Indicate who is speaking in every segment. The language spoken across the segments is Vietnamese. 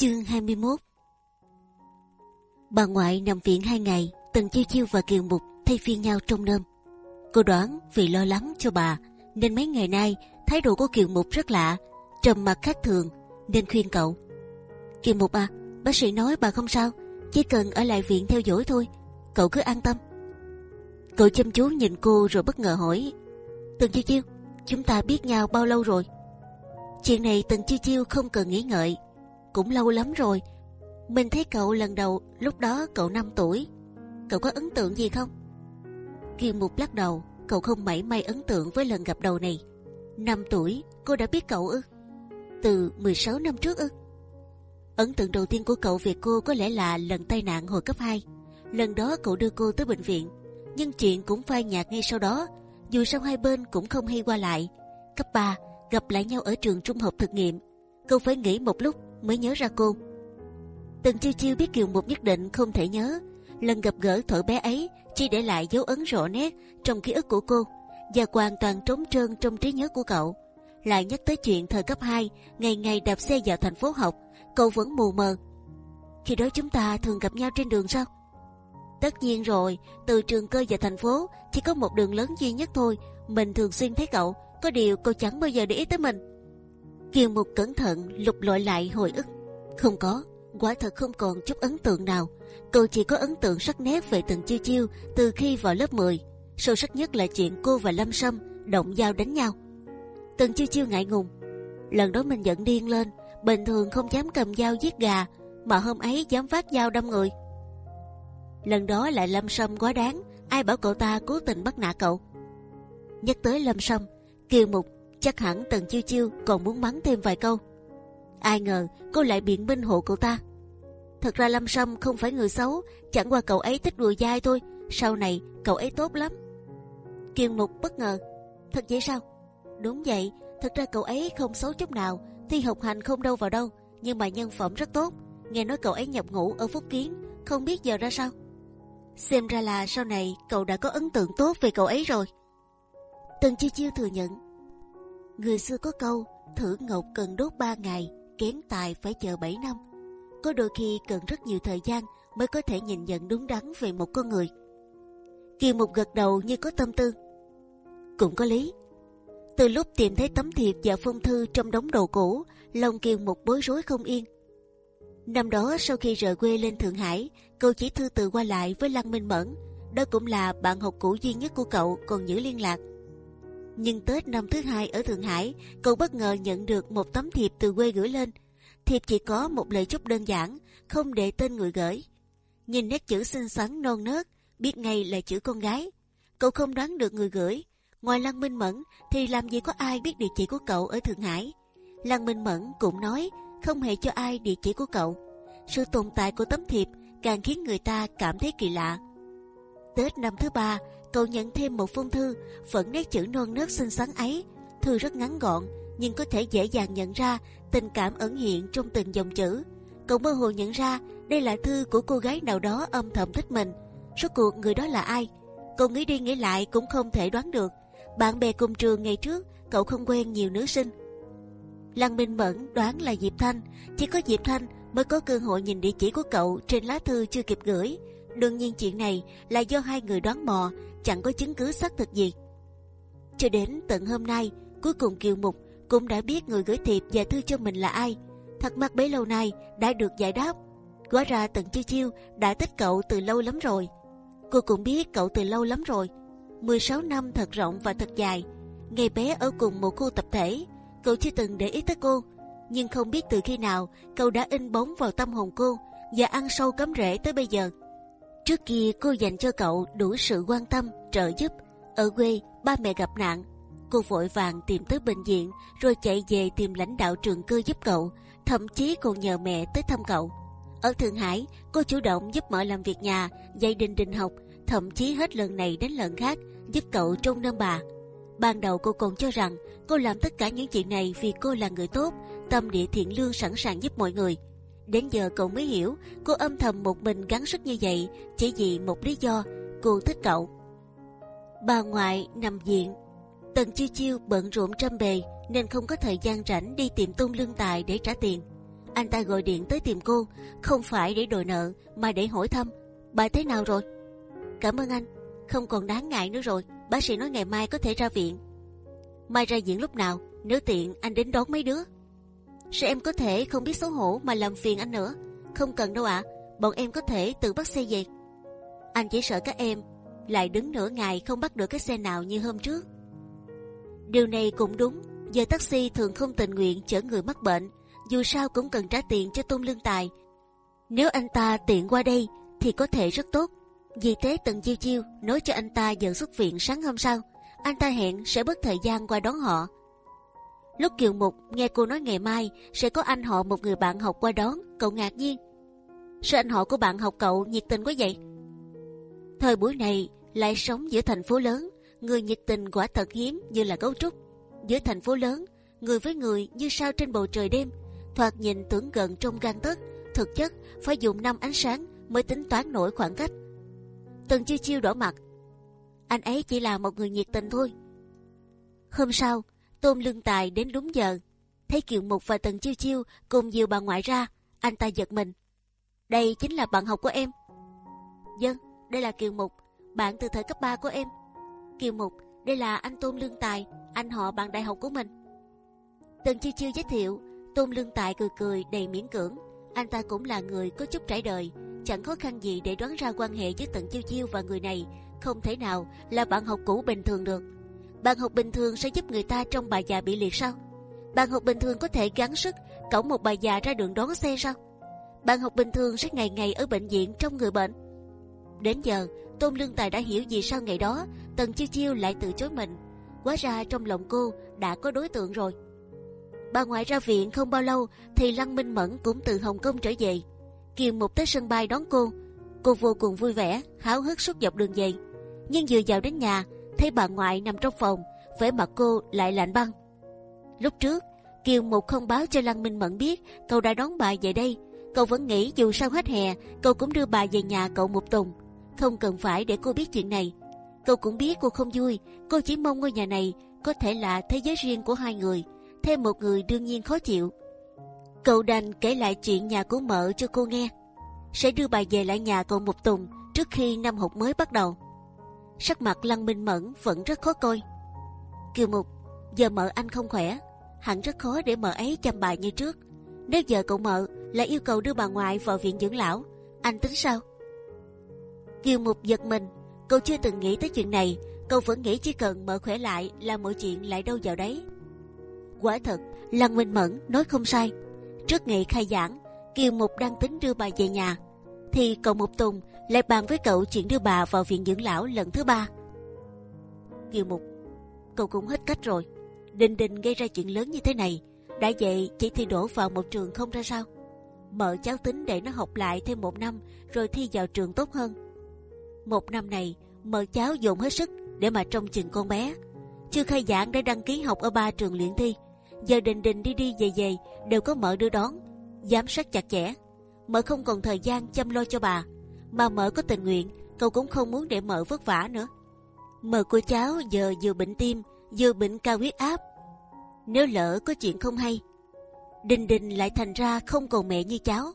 Speaker 1: Chương 21 Bà ngoại nằm viện hai ngày, Tần Chiêu Chiêu và Kiều Mục thay phiên nhau trông nom. Cô đoán vì lo lắng cho bà, nên mấy ngày nay thái độ của Kiều Mục rất lạ, trầm mặc khác thường, nên khuyên cậu. Kiều Mục à, bác sĩ nói bà không sao, chỉ cần ở lại viện theo dõi thôi, cậu cứ an tâm. Cậu chăm chú nhìn cô rồi bất ngờ hỏi, Tần Chiêu Chiêu, chúng ta biết nhau bao lâu rồi? Chuyện này Tần Chiêu Chiêu không cần nghĩ ngợi, cũng lâu lắm rồi. Mình thấy cậu lần đầu lúc đó cậu 5 tuổi. Cậu có ấn tượng gì không? Kiều Mục lắc đầu, cậu không mảy may ấn tượng với lần gặp đầu này. 5 tuổi, cô đã biết cậu ư? Từ 16 năm trước ư? Ấn tượng đầu tiên của cậu về cô có lẽ là lần tai nạn hồi cấp 2. Lần đó cậu đưa cô tới bệnh viện, nhưng chuyện cũng phai nhạt ngay sau đó. Dù sao hai bên cũng không hay qua lại. Cấp 3 gặp lại nhau ở trường trung học thực nghiệm, cậu phải nghĩ một lúc mới nhớ ra cô. Tần chiêu chiêu biết kiều mục nhất định không thể nhớ lần gặp gỡ thuở bé ấy chỉ để lại dấu ấn rõ nét trong ký ức của cô và hoàn toàn trống trơn trong trí nhớ của cậu. Lại nhắc tới chuyện thời cấp 2 ngày ngày đạp xe vào thành phố học, cậu vẫn mù mờ. Khi đó chúng ta thường gặp nhau trên đường sao? Tất nhiên rồi, từ trường cơ vào thành phố chỉ có một đường lớn duy nhất thôi. Mình thường xuyên thấy cậu, có điều cậu chẳng bao giờ để ý tới mình. Kiều Mục cẩn thận lục lọi lại hồi ức. Không có, quả thật không còn chút ấn tượng nào. Cậu chỉ có ấn tượng sắc nét về từng chiêu chiêu từ khi vào lớp 10. Sâu sắc nhất là chuyện cô và Lâm Sâm động dao đánh nhau. Từng chiêu chiêu ngại ngùng. Lần đó mình giận điên lên, bình thường không dám cầm dao giết gà, mà hôm ấy dám phát dao đâm người. Lần đó lại Lâm Sâm quá đáng, ai bảo cậu ta cố tình bắt nạt cậu. Nhắc tới Lâm Sâm, Kiều Mục chắc hẳn Tần Chiêu Chiêu còn muốn mắng thêm vài câu. Ai ngờ cô lại biện minh hộ cậu ta. Thật ra Lâm Sâm không phải người xấu, chẳng qua cậu ấy thích đùa dai thôi. Sau này cậu ấy tốt lắm. Kiều Mục bất ngờ, thật vậy sao? Đúng vậy, thật ra cậu ấy không xấu chút nào, thi học hành không đâu vào đâu, nhưng mà nhân phẩm rất tốt. Nghe nói cậu ấy nhập ngũ ở Phúc Kiến, không biết giờ ra sao. Xem ra là sau này cậu đã có ấn tượng tốt về cậu ấy rồi. Tần chiêu Chiêu thừa nhận Người xưa có câu thử ngọc cần đốt 3 ngày, kén tài phải chờ 7 năm. Có đôi khi cần rất nhiều thời gian mới có thể nhìn nhận đúng đắn về một con người. Kỳ Mục gật đầu như có tâm tư. Cũng có lý. Từ lúc tìm thấy tấm thiệp và phong thư trong đống đồ cũ, lòng Kiều Mục bối rối không yên. Năm đó sau khi rời quê lên Thượng Hải, cậu chỉ thư từ qua lại với Lăng Minh Mẫn. Đó cũng là bạn học cũ duy nhất của cậu còn giữ liên lạc. Nhưng Tết năm thứ hai ở Thượng Hải, cậu bất ngờ nhận được một tấm thiệp từ quê gửi lên. Thiệp chỉ có một lời chúc đơn giản, không để tên người gửi. Nhìn nét chữ xinh xắn non nớt, biết ngay là chữ con gái. Cậu không đoán được người gửi. Ngoài Lăng Minh Mẫn thì làm gì có ai biết địa chỉ của cậu ở Thượng Hải. Lăng Minh Mẫn cũng nói không hề cho ai địa chỉ của cậu. Sự tồn tại của tấm thiệp càng khiến người ta cảm thấy kỳ lạ. Tết năm thứ ba, cậu nhận thêm một phong thư, vẫn nét chữ non nớt xinh xắn ấy. Thư rất ngắn gọn, nhưng có thể dễ dàng nhận ra tình cảm ẩn hiện trong từng dòng chữ. Cậu mơ hồ nhận ra đây là thư của cô gái nào đó âm thầm thích mình. Rốt cuộc người đó là ai? Cậu nghĩ đi nghĩ lại cũng không thể đoán được. Bạn bè cùng trường ngày trước, cậu không quen nhiều nữ sinh. Lăng Minh Mẫn đoán là Diệp Thanh, chỉ có Diệp Thanh mới có cơ hội nhìn địa chỉ của cậu trên lá thư chưa kịp gửi. Đương nhiên chuyện này là do hai người đoán mò, chẳng có chứng cứ xác thực gì. Cho đến tận hôm nay, cuối cùng Kiều Mục cũng đã biết người gửi thiệp và thư cho mình là ai. Thắc mắc bấy lâu nay đã được giải đáp. Quá ra Tần Chiêu Chiêu đã thích cậu từ lâu lắm rồi. Cô cũng biết cậu từ lâu lắm rồi. 16 năm thật rộng và thật dài. Ngày bé ở cùng một khu tập thể, cậu chưa từng để ý tới cô. Nhưng không biết từ khi nào cậu đã in bóng vào tâm hồn cô và ăn sâu cắm rễ tới bây giờ. Trước kia cô dành cho cậu đủ sự quan tâm, trợ giúp. Ở quê, ba mẹ gặp nạn. Cô vội vàng tìm tới bệnh viện, rồi chạy về tìm lãnh đạo trường cơ giúp cậu. Thậm chí còn nhờ mẹ tới thăm cậu. Ở Thượng Hải, cô chủ động giúp mọi làm việc nhà, dạy đình đình học, thậm chí hết lần này đến lần khác giúp cậu trông nom bà. Ban đầu cô còn cho rằng cô làm tất cả những chuyện này vì cô là người tốt, tâm địa thiện lương sẵn sàng giúp mọi người. Đến giờ cậu mới hiểu cô âm thầm một mình gắng sức như vậy chỉ vì một lý do cô thích cậu. Bà ngoại nằm viện, Tần chiêu chiêu bận rộn trăm bề nên không có thời gian rảnh đi tìm tôn lương tài để trả tiền. anh ta gọi điện tới tìm cô, không phải để đòi nợ mà để hỏi thăm bà thế nào rồi. Cảm ơn anh, không còn đáng ngại nữa rồi. Bác sĩ nói ngày mai có thể ra viện. Mai ra viện lúc nào? Nếu tiện anh đến đón mấy đứa. Sao em có thể không biết xấu hổ mà làm phiền anh nữa? Không cần đâu ạ, bọn em có thể tự bắt xe về. Anh chỉ sợ các em lại đứng nửa ngày không bắt được cái xe nào như hôm trước. Điều này cũng đúng. Giờ taxi thường không tình nguyện chở người mắc bệnh, dù sao cũng cần trả tiền cho Tôn Lương Tài. Nếu anh ta tiện qua đây thì có thể rất tốt. Vì thế Tần Chiêu Chiêu nói cho anh ta giờ xuất viện sáng hôm sau, anh ta hẹn sẽ bớt thời gian qua đón họ. Lúc Kiều Mục nghe cô nói ngày mai sẽ có anh họ một người bạn học qua đón, cậu ngạc nhiên. Sao anh họ của bạn học cậu nhiệt tình quá vậy? Thời buổi này lại sống giữa thành phố lớn, người nhiệt tình quả thật hiếm như là gấu trúc. Giữa thành phố lớn, người với người như sao trên bầu trời đêm, thoạt nhìn tưởng gần trong gan tấc, thực chất phải dùng năm ánh sáng mới tính toán nổi khoảng cách. Tần chiêu chiêu đỏ mặt, anh ấy chỉ là một người nhiệt tình thôi. Hôm sau, Tôn Lương Tài đến đúng giờ, thấy Kiều Mục và Tần chiêu chiêu cùng nhiều bà ngoại ra, anh ta giật mình. Đây chính là bạn học của em. Dân, đây là Kiều Mục, bạn từ thời cấp 3 của em. Kiều Mục, đây là anh Tôn Lương Tài, anh họ bạn đại học của mình. Tần chiêu chiêu giới thiệu, Tôn Lương Tài cười cười đầy miễn cưỡng. Anh ta cũng là người có chút trải đời, chẳng khó khăn gì để đoán ra quan hệ giữa Tần Chiêu Chiêu và người này không thể nào là bạn học cũ bình thường được bàn học bình thường sẽ giúp người ta trong bà già bị liệt sao? bàn học bình thường có thể gắng sức cõng một bà già ra đường đón xe sao? bàn học bình thường sẽ ngày ngày ở bệnh viện trong người bệnh. Đến giờ, Tôn Lương Tài đã hiểu vì sao ngày đó Tần Chiêu Chiêu lại từ chối mình. Quá ra trong lòng cô đã có đối tượng rồi. Bà ngoại ra viện không bao lâu thì Lăng Minh Mẫn cũng từ Hồng Kông trở về. Kiều Mục tới sân bay đón cô. Cô vô cùng vui vẻ, háo hức suốt dọc đường về. Nhưng vừa vào đến nhà, thấy bà ngoại nằm trong phòng, vẻ mặt cô lại lạnh băng. Lúc trước, Kiều Mục không báo cho Lăng Minh Mẫn biết cậu đã đón bà về đây. Cậu vẫn nghĩ dù sao hết hè, cậu cũng đưa bà về nhà cậu một tuần, không cần phải để cô biết chuyện này. Cậu cũng biết cô không vui, cô chỉ mong ngôi nhà này có thể là thế giới riêng của hai người thêm một người đương nhiên khó chịu. Cậu đành kể lại chuyện nhà của mợ cho cô nghe, sẽ đưa bà về lại nhà cậu một tuần trước khi năm học mới bắt đầu. Sắc mặt Lăng Minh Mẫn vẫn rất khó coi. Kiều Mục, giờ mợ anh không khỏe, hẳn rất khó để mợ ấy chăm bà như trước. Nếu giờ cậu mợ lại yêu cầu đưa bà ngoại vào viện dưỡng lão, anh tính sao? Kiều Mục giật mình, cậu chưa từng nghĩ tới chuyện này, cậu vẫn nghĩ chỉ cần mợ khỏe lại là mọi chuyện lại đâu vào đấy. Quả thật, Lăng Minh Mẫn nói không sai. Trước ngày khai giảng, Kiều Mục đang tính đưa bà về nhà, thì cậu Mục Tùng lại bàn với cậu chuyện đưa bà vào viện dưỡng lão lần thứ ba. Kiều Mục, cậu cũng hết cách rồi. Đình Đình gây ra chuyện lớn như thế này, đã vậy chỉ thi đổ vào một trường không ra sao? Mợ cháu tính để nó học lại thêm một năm, rồi thi vào trường tốt hơn. Một năm này, mợ cháu dồn hết sức để mà trông chừng con bé. Chưa khai giảng đã đăng ký học ở ba trường luyện thi giờ đình đình đi đi về về đều có mợ đưa đón, giám sát chặt chẽ. Mợ không còn thời gian chăm lo cho bà, mà mợ có tình nguyện, cậu cũng không muốn để mợ vất vả nữa. Mợ của cháu giờ vừa bệnh tim, vừa bệnh cao huyết áp. Nếu lỡ có chuyện không hay, đình đình lại thành ra không còn mẹ như cháu.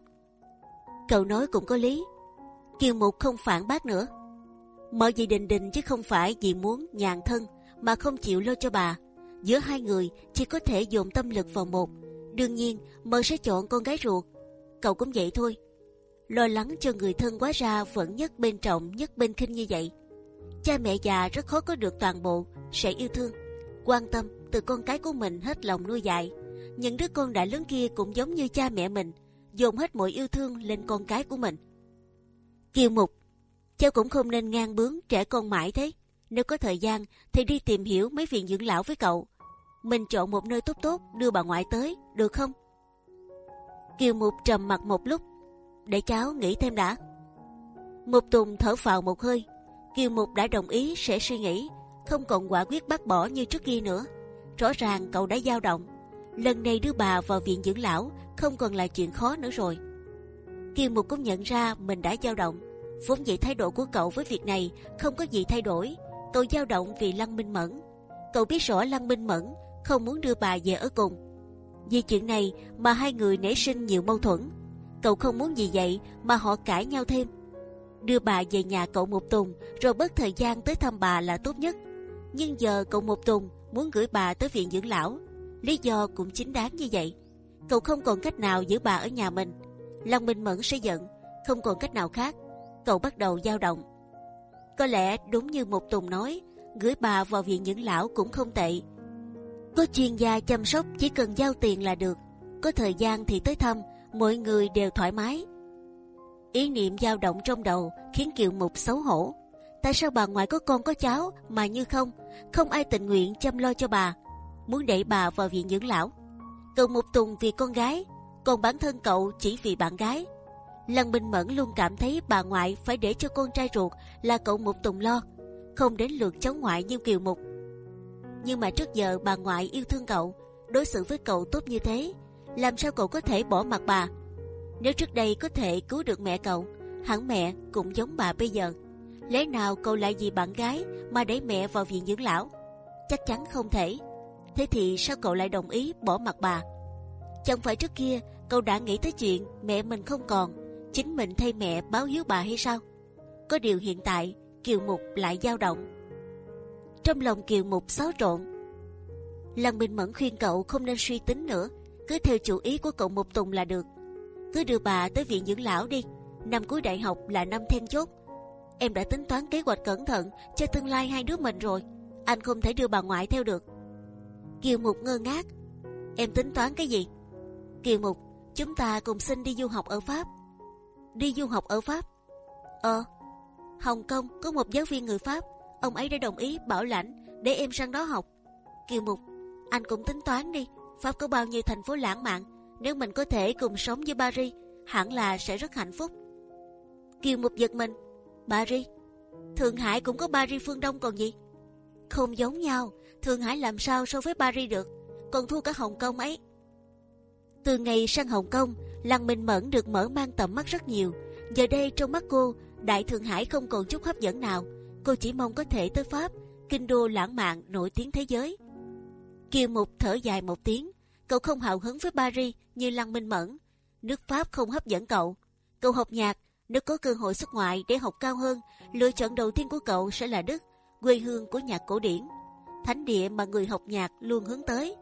Speaker 1: Cậu nói cũng có lý. Kiều Mục không phản bác nữa. Mợ vì đình đình chứ không phải vì muốn nhàn thân mà không chịu lo cho bà giữa hai người chỉ có thể dồn tâm lực vào một. đương nhiên mợ sẽ chọn con gái ruột. cậu cũng vậy thôi lo lắng cho người thân quá ra vẫn nhất bên trọng nhất bên khinh như vậy. cha mẹ già rất khó có được toàn bộ sẽ yêu thương, quan tâm từ con cái của mình hết lòng nuôi dạy. những đứa con đã lớn kia cũng giống như cha mẹ mình, dồn hết mọi yêu thương lên con cái của mình. Kiều Mục, cháu cũng không nên ngang bướng trẻ con mãi thế. Nếu có thời gian thì đi tìm hiểu mấy viện dưỡng lão với cậu mình chọn một nơi tốt tốt đưa bà ngoại tới, được không? Kiều Mục trầm mặt một lúc, để cháu nghĩ thêm đã. Mục Tùng thở phào một hơi, Kiều Mục đã đồng ý sẽ suy nghĩ, không còn quả quyết bác bỏ như trước kia nữa. Rõ ràng cậu đã dao động, lần này đưa bà vào viện dưỡng lão không còn là chuyện khó nữa rồi. Kiều Mục cũng nhận ra mình đã dao động, vốn dĩ thái độ của cậu với việc này không có gì thay đổi. Cậu dao động vì Lăng Minh Mẫn. Cậu biết rõ Lăng Minh Mẫn không muốn đưa bà về ở cùng. Vì chuyện này mà hai người nảy sinh nhiều mâu thuẫn. Cậu không muốn gì vậy mà họ cãi nhau thêm. Đưa bà về nhà cậu một tuần rồi bớt thời gian tới thăm bà là tốt nhất. Nhưng giờ cậu một tuần muốn gửi bà tới viện dưỡng lão. Lý do cũng chính đáng như vậy. Cậu không còn cách nào giữ bà ở nhà mình. lòng Minh Mẫn sẽ giận, không còn cách nào khác. Cậu bắt đầu dao động. Có lẽ đúng như một Tùng nói, gửi bà vào viện dưỡng lão cũng không tệ. Có chuyên gia chăm sóc chỉ cần giao tiền là được. Có thời gian thì tới thăm, mọi người đều thoải mái. Ý niệm dao động trong đầu khiến Kiều Mục xấu hổ. Tại sao bà ngoại có con có cháu mà như không, không ai tình nguyện chăm lo cho bà, muốn đẩy bà vào viện dưỡng lão. Cậu một Tùng vì con gái, còn bản thân cậu chỉ vì bạn gái. Lăng Minh Mẫn luôn cảm thấy bà ngoại phải để cho con trai ruột là cậu một Tùng lo, không đến lượt cháu ngoại như Kiều Mục. Nhưng mà trước giờ bà ngoại yêu thương cậu, đối xử với cậu tốt như thế, làm sao cậu có thể bỏ mặt bà? Nếu trước đây có thể cứu được mẹ cậu, hẳn mẹ cũng giống bà bây giờ. Lẽ nào cậu lại vì bạn gái mà đẩy mẹ vào viện dưỡng lão? Chắc chắn không thể. Thế thì sao cậu lại đồng ý bỏ mặt bà? Chẳng phải trước kia cậu đã nghĩ tới chuyện mẹ mình không còn, chính mình thay mẹ báo hiếu bà hay sao? Có điều hiện tại Kiều Mục lại dao động. Trong lòng Kiều Mục xáo trộn. Lăng Minh Mẫn khuyên cậu không nên suy tính nữa, cứ theo chủ ý của cậu một Tùng là được. Cứ đưa bà tới viện dưỡng lão đi. Năm cuối đại học là năm then chốt. Em đã tính toán kế hoạch cẩn thận cho tương lai hai đứa mình rồi. Anh không thể đưa bà ngoại theo được. Kiều Mục ngơ ngác. Em tính toán cái gì? Kiều Mục, chúng ta cùng xin đi du học ở Pháp. Đi du học ở Pháp? Ờ, Hồng Kông có một giáo viên người Pháp, ông ấy đã đồng ý bảo lãnh để em sang đó học. Kiều Mục, anh cũng tính toán đi. Pháp có bao nhiêu thành phố lãng mạn, nếu mình có thể cùng sống với Paris, hẳn là sẽ rất hạnh phúc. Kiều Mục giật mình, Paris, Thượng Hải cũng có Paris phương Đông còn gì? Không giống nhau, Thượng Hải làm sao so với Paris được, còn thua cả Hồng Kông ấy. Từ ngày sang Hồng Kông, Lăng Minh Mẫn được mở mang tầm mắt rất nhiều. Giờ đây trong mắt cô, Đại Thượng Hải không còn chút hấp dẫn nào. Cô chỉ mong có thể tới Pháp, kinh đô lãng mạn nổi tiếng thế giới. Kiều Mục thở dài một tiếng. Cậu không hào hứng với Paris như Lăng Minh Mẫn. Nước Pháp không hấp dẫn cậu. Cậu học nhạc, nếu có cơ hội xuất ngoại để học cao hơn, lựa chọn đầu tiên của cậu sẽ là Đức, quê hương của nhạc cổ điển, thánh địa mà người học nhạc luôn hướng tới.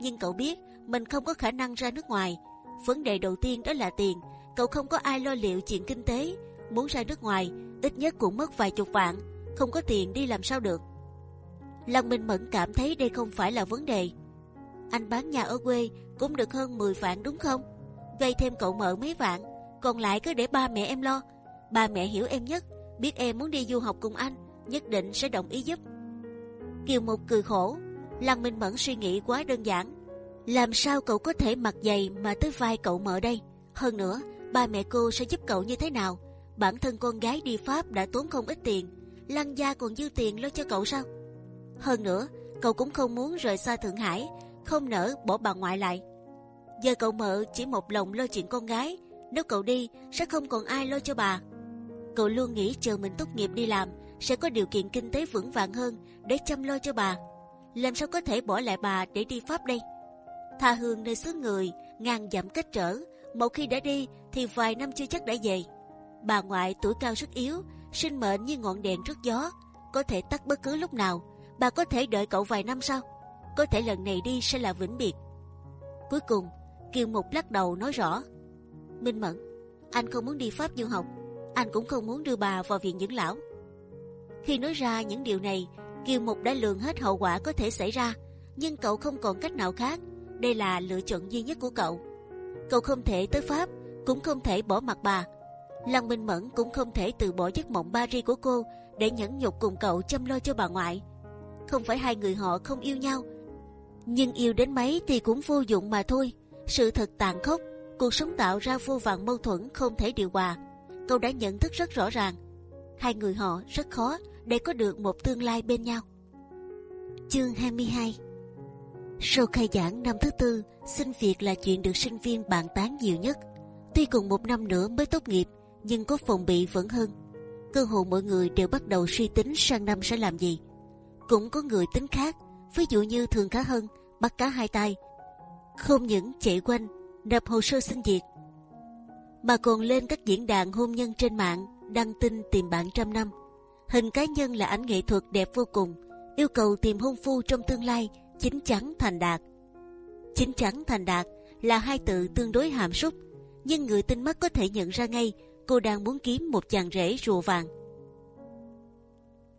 Speaker 1: Nhưng cậu biết mình không có khả năng ra nước ngoài. Vấn đề đầu tiên đó là tiền. Cậu không có ai lo liệu chuyện kinh tế. Muốn ra nước ngoài, ít nhất cũng mất vài chục vạn. Không có tiền đi làm sao được. Lăng Minh Mẫn cảm thấy đây không phải là vấn đề. Anh bán nhà ở quê cũng được hơn 10 vạn đúng không? Vay thêm cậu mợ mấy vạn, còn lại cứ để ba mẹ em lo. Ba mẹ hiểu em nhất, biết em muốn đi du học cùng anh, nhất định sẽ đồng ý giúp. Kiều Mục cười khổ, Lăng Minh Mẫn suy nghĩ quá đơn giản. Làm sao cậu có thể mặc giày mà tới vai cậu mợ đây? Hơn nữa, ba mẹ cô sẽ giúp cậu như thế nào? Bản thân con gái đi Pháp đã tốn không ít tiền, Lăng gia còn dư tiền lo cho cậu sao? Hơn nữa, cậu cũng không muốn rời xa Thượng Hải, không nỡ bỏ bà ngoại lại. Giờ cậu mợ chỉ một lòng lo chuyện con gái, nếu cậu đi sẽ không còn ai lo cho bà. Cậu luôn nghĩ chờ mình tốt nghiệp đi làm sẽ có điều kiện kinh tế vững vàng hơn để chăm lo cho bà. Làm sao có thể bỏ lại bà để đi Pháp đây? Tha hương nơi xứ người, ngàn dặm cách trở. Một khi đã đi thì vài năm chưa chắc đã về. Bà ngoại tuổi cao sức yếu, sinh mệnh như ngọn đèn trước gió, có thể tắt bất cứ lúc nào. Bà có thể đợi cậu vài năm sau, có thể lần này đi sẽ là vĩnh biệt. Cuối cùng, Kiều Mục lắc đầu nói rõ: Minh Mẫn, anh không muốn đi Pháp du học, anh cũng không muốn đưa bà vào viện dưỡng lão. Khi nói ra những điều này, Kiều Mục đã lường hết hậu quả có thể xảy ra, nhưng cậu không còn cách nào khác. Đây là lựa chọn duy nhất của cậu. Cậu không thể tới Pháp, cũng không thể bỏ mặt bà. Lăng Minh Mẫn cũng không thể từ bỏ giấc mộng Paris của cô để nhẫn nhục cùng cậu chăm lo cho bà ngoại. Không phải hai người họ không yêu nhau, nhưng yêu đến mấy thì cũng vô dụng mà thôi. Sự thật tàn khốc, cuộc sống tạo ra vô vàn mâu thuẫn không thể điều hòa. Cậu đã nhận thức rất rõ ràng, hai người họ rất khó để có được một tương lai bên nhau. Chương 22 Sau khai giảng năm thứ tư, xin việc là chuyện được sinh viên bàn tán nhiều nhất. Tuy cùng một năm nữa mới tốt nghiệp, nhưng có phòng bị vẫn hơn. Cơ hội mọi người đều bắt đầu suy tính sang năm sẽ làm gì. Cũng có người tính khác, ví dụ như Thường cá Hân bắt cá hai tay, Không những chạy quanh nộp hồ sơ xin việc, mà còn lên các diễn đàn hôn nhân trên mạng đăng tin tìm bạn trăm năm. Hình cá nhân là ảnh nghệ thuật đẹp vô cùng, yêu cầu tìm hôn phu trong tương lai chính chắn thành đạt. Chính chắn thành đạt là hai từ tương đối hàm súc, nhưng người tinh mắt có thể nhận ra ngay cô đang muốn kiếm một chàng rể rùa vàng.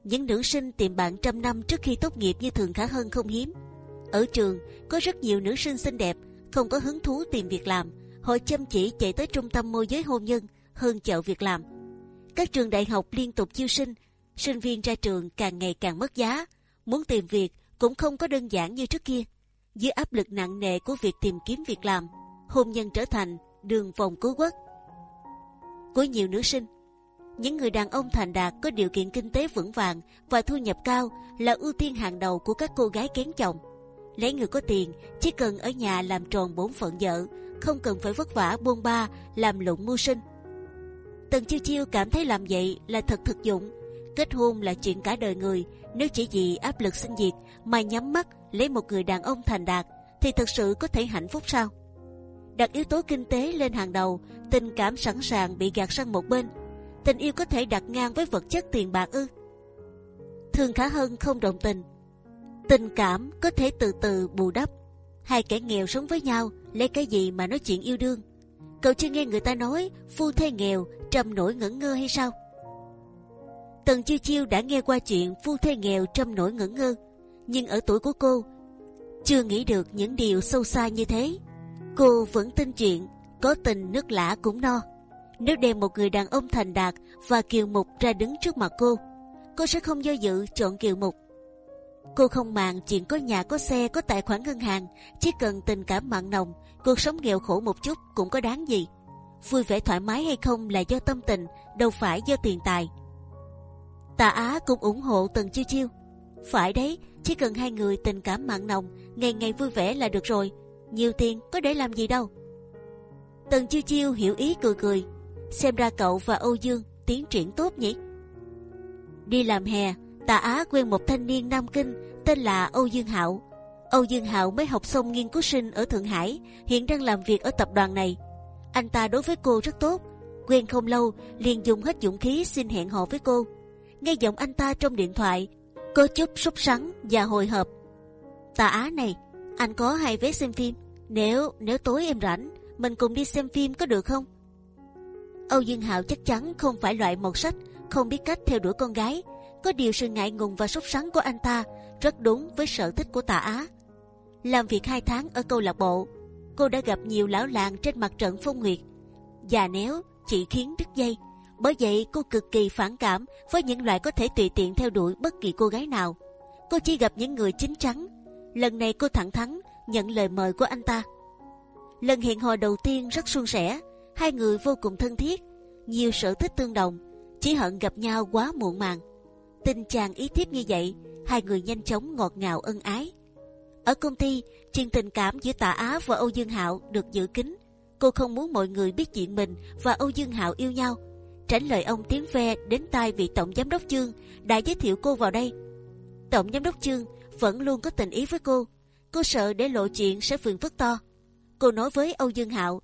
Speaker 1: Những nữ sinh tìm bạn trăm năm trước khi tốt nghiệp như thường khả hơn không hiếm. Ở trường có rất nhiều nữ sinh xinh đẹp không có hứng thú tìm việc làm, họ chăm chỉ chạy tới trung tâm môi giới hôn nhân hơn chợ việc làm. Các trường đại học liên tục chiêu sinh, sinh viên ra trường càng ngày càng mất giá, muốn tìm việc cũng không có đơn giản như trước kia. Dưới áp lực nặng nề của việc tìm kiếm việc làm, hôn nhân trở thành đường vòng cứu quốc của nhiều nữ sinh. Những người đàn ông thành đạt có điều kiện kinh tế vững vàng và thu nhập cao là ưu tiên hàng đầu của các cô gái kén chồng. Lấy người có tiền chỉ cần ở nhà làm tròn bổn phận vợ, không cần phải vất vả buôn ba làm lụng mưu sinh. Tần chiêu chiêu cảm thấy làm vậy là thật thực dụng. Kết hôn là chuyện cả đời người. Nếu chỉ vì áp lực sinh diệt mà nhắm mắt lấy một người đàn ông thành đạt, thì thật sự có thể hạnh phúc sao? đặt yếu tố kinh tế lên hàng đầu, tình cảm sẵn sàng bị gạt sang một bên. Tình yêu có thể đặt ngang với vật chất tiền bạc ư? Thường Khả Hân không đồng tình. Tình cảm có thể từ từ bù đắp. Hai kẻ nghèo sống với nhau, lấy cái gì mà nói chuyện yêu đương? Cậu chưa nghe người ta nói phu thê nghèo trầm nổi ngẩn ngơ hay sao? Tần chiêu chiêu đã nghe qua chuyện phu thê nghèo trầm nổi ngẩn ngơ, nhưng ở tuổi của cô chưa nghĩ được những điều sâu xa như thế. Cô vẫn tin chuyện có tình nước lã cũng no. Nếu đem một người đàn ông thành đạt và kiều mục ra đứng trước mặt cô, cô sẽ không do dự chọn kiều mục. Cô không màng chuyện có nhà có xe có tài khoản ngân hàng, chỉ cần tình cảm mặn nồng, cuộc sống nghèo khổ một chút cũng có đáng gì. Vui vẻ thoải mái hay không là do tâm tình, đâu phải do tiền tài. Tạ Á cũng ủng hộ Tần Chiêu Chiêu. Phải đấy, chỉ cần hai người tình cảm mặn nồng, ngày ngày vui vẻ là được rồi nhiều tiền có để làm gì đâu. Tần chiêu chiêu hiểu ý cười cười, xem ra cậu và Âu Dương tiến triển tốt nhỉ. Đi làm hè, Tạ Á quen một thanh niên Nam Kinh tên là Âu Dương Hạo. Âu Dương Hạo mới học xong nghiên cứu sinh ở Thượng Hải, hiện đang làm việc ở tập đoàn này. Anh ta đối với cô rất tốt, quen không lâu liền dùng hết dũng khí xin hẹn hò với cô. Nghe giọng anh ta trong điện thoại, có chút sốt sắng và hồi hộp. Tạ Á này, anh có hai vé xem phim. Nếu nếu tối em rảnh, mình cùng đi xem phim có được không? Âu Dương Hạo chắc chắn không phải loại một sách, không biết cách theo đuổi con gái. Có điều sự ngại ngùng và sốt sắng của anh ta rất đúng với sở thích của Tạ Á. Làm việc hai tháng ở câu lạc bộ, cô đã gặp nhiều lão làng trên mặt trận phong nguyệt. Già néo chỉ khiến đứt dây. Bởi vậy cô cực kỳ phản cảm với những loại có thể tùy tiện theo đuổi bất kỳ cô gái nào. Cô chỉ gặp những người chính chắn, Lần này cô thẳng thắn nhận lời mời của anh ta. Lần hẹn hò đầu tiên rất suôn sẻ, hai người vô cùng thân thiết, nhiều sở thích tương đồng, chỉ hận gặp nhau quá muộn màng. Tình chàng ý thiếp như vậy, hai người nhanh chóng ngọt ngào ân ái. Ở công ty, chuyện tình cảm giữa Tạ Á và Âu Dương Hạo được giữ kín. Cô không muốn mọi người biết chuyện mình và Âu Dương Hạo yêu nhau. Tránh lời ông tiếng ve đến tai vị tổng giám đốc Trương đã giới thiệu cô vào đây. Tổng giám đốc Trương vẫn luôn có tình ý với cô. Cô sợ để lộ chuyện sẽ phiền phức to. Cô nói với Âu Dương Hạo,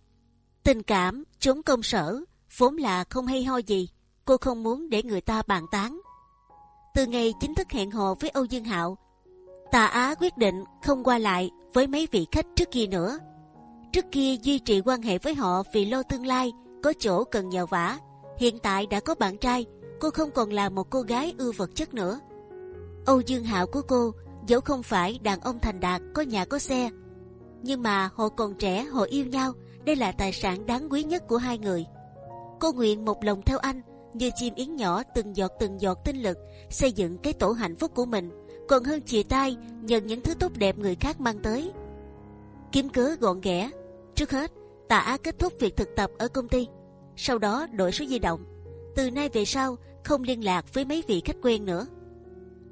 Speaker 1: tình cảm trốn công sở vốn là không hay ho gì. Cô không muốn để người ta bàn tán. Từ ngày chính thức hẹn hò với Âu Dương Hạo, Tà Á quyết định không qua lại với mấy vị khách trước kia nữa. Trước kia duy trì quan hệ với họ vì lo tương lai, có chỗ cần nhờ vả. Hiện tại đã có bạn trai, cô không còn là một cô gái ưa vật chất nữa. Âu Dương Hạo của cô dẫu không phải đàn ông thành đạt có nhà có xe, nhưng mà họ còn trẻ, họ yêu nhau, đây là tài sản đáng quý nhất của hai người. Cô nguyện một lòng theo anh, như chim yến nhỏ từng giọt từng giọt tinh lực xây dựng cái tổ hạnh phúc của mình, còn hơn chia tay nhận những thứ tốt đẹp người khác mang tới. Kiếm cớ gọn ghẽ. Trước hết, Tạ Á kết thúc việc thực tập ở công ty, sau đó đổi số di động. Từ nay về sau không liên lạc với mấy vị khách quen nữa.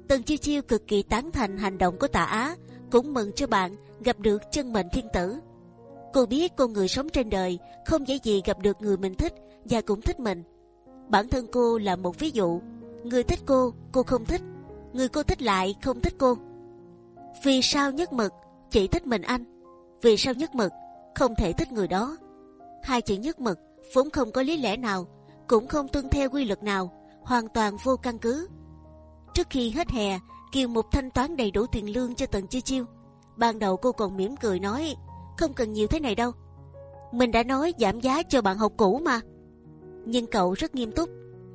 Speaker 1: Tần chiêu chiêu cực kỳ tán thành hành động của Tạ Á, cũng mừng cho bạn gặp được chân mệnh thiên tử. Cô biết con người sống trên đời không dễ gì gặp được người mình thích và cũng thích mình. Bản thân cô là một ví dụ. Người thích cô, cô không thích. Người cô thích lại không thích cô. Vì sao nhất mực chỉ thích mình anh? Vì sao nhất mực không thể thích người đó? Hai chữ nhất mực vốn không có lý lẽ nào, cũng không tuân theo quy luật nào, hoàn toàn vô căn cứ. Trước khi hết hè, Kiều Mục thanh toán đầy đủ tiền lương cho Tần Chiêu Chiêu. Ban đầu cô còn mỉm cười nói, không cần nhiều thế này đâu. Mình đã nói giảm giá cho bạn học cũ mà. Nhưng cậu rất nghiêm túc,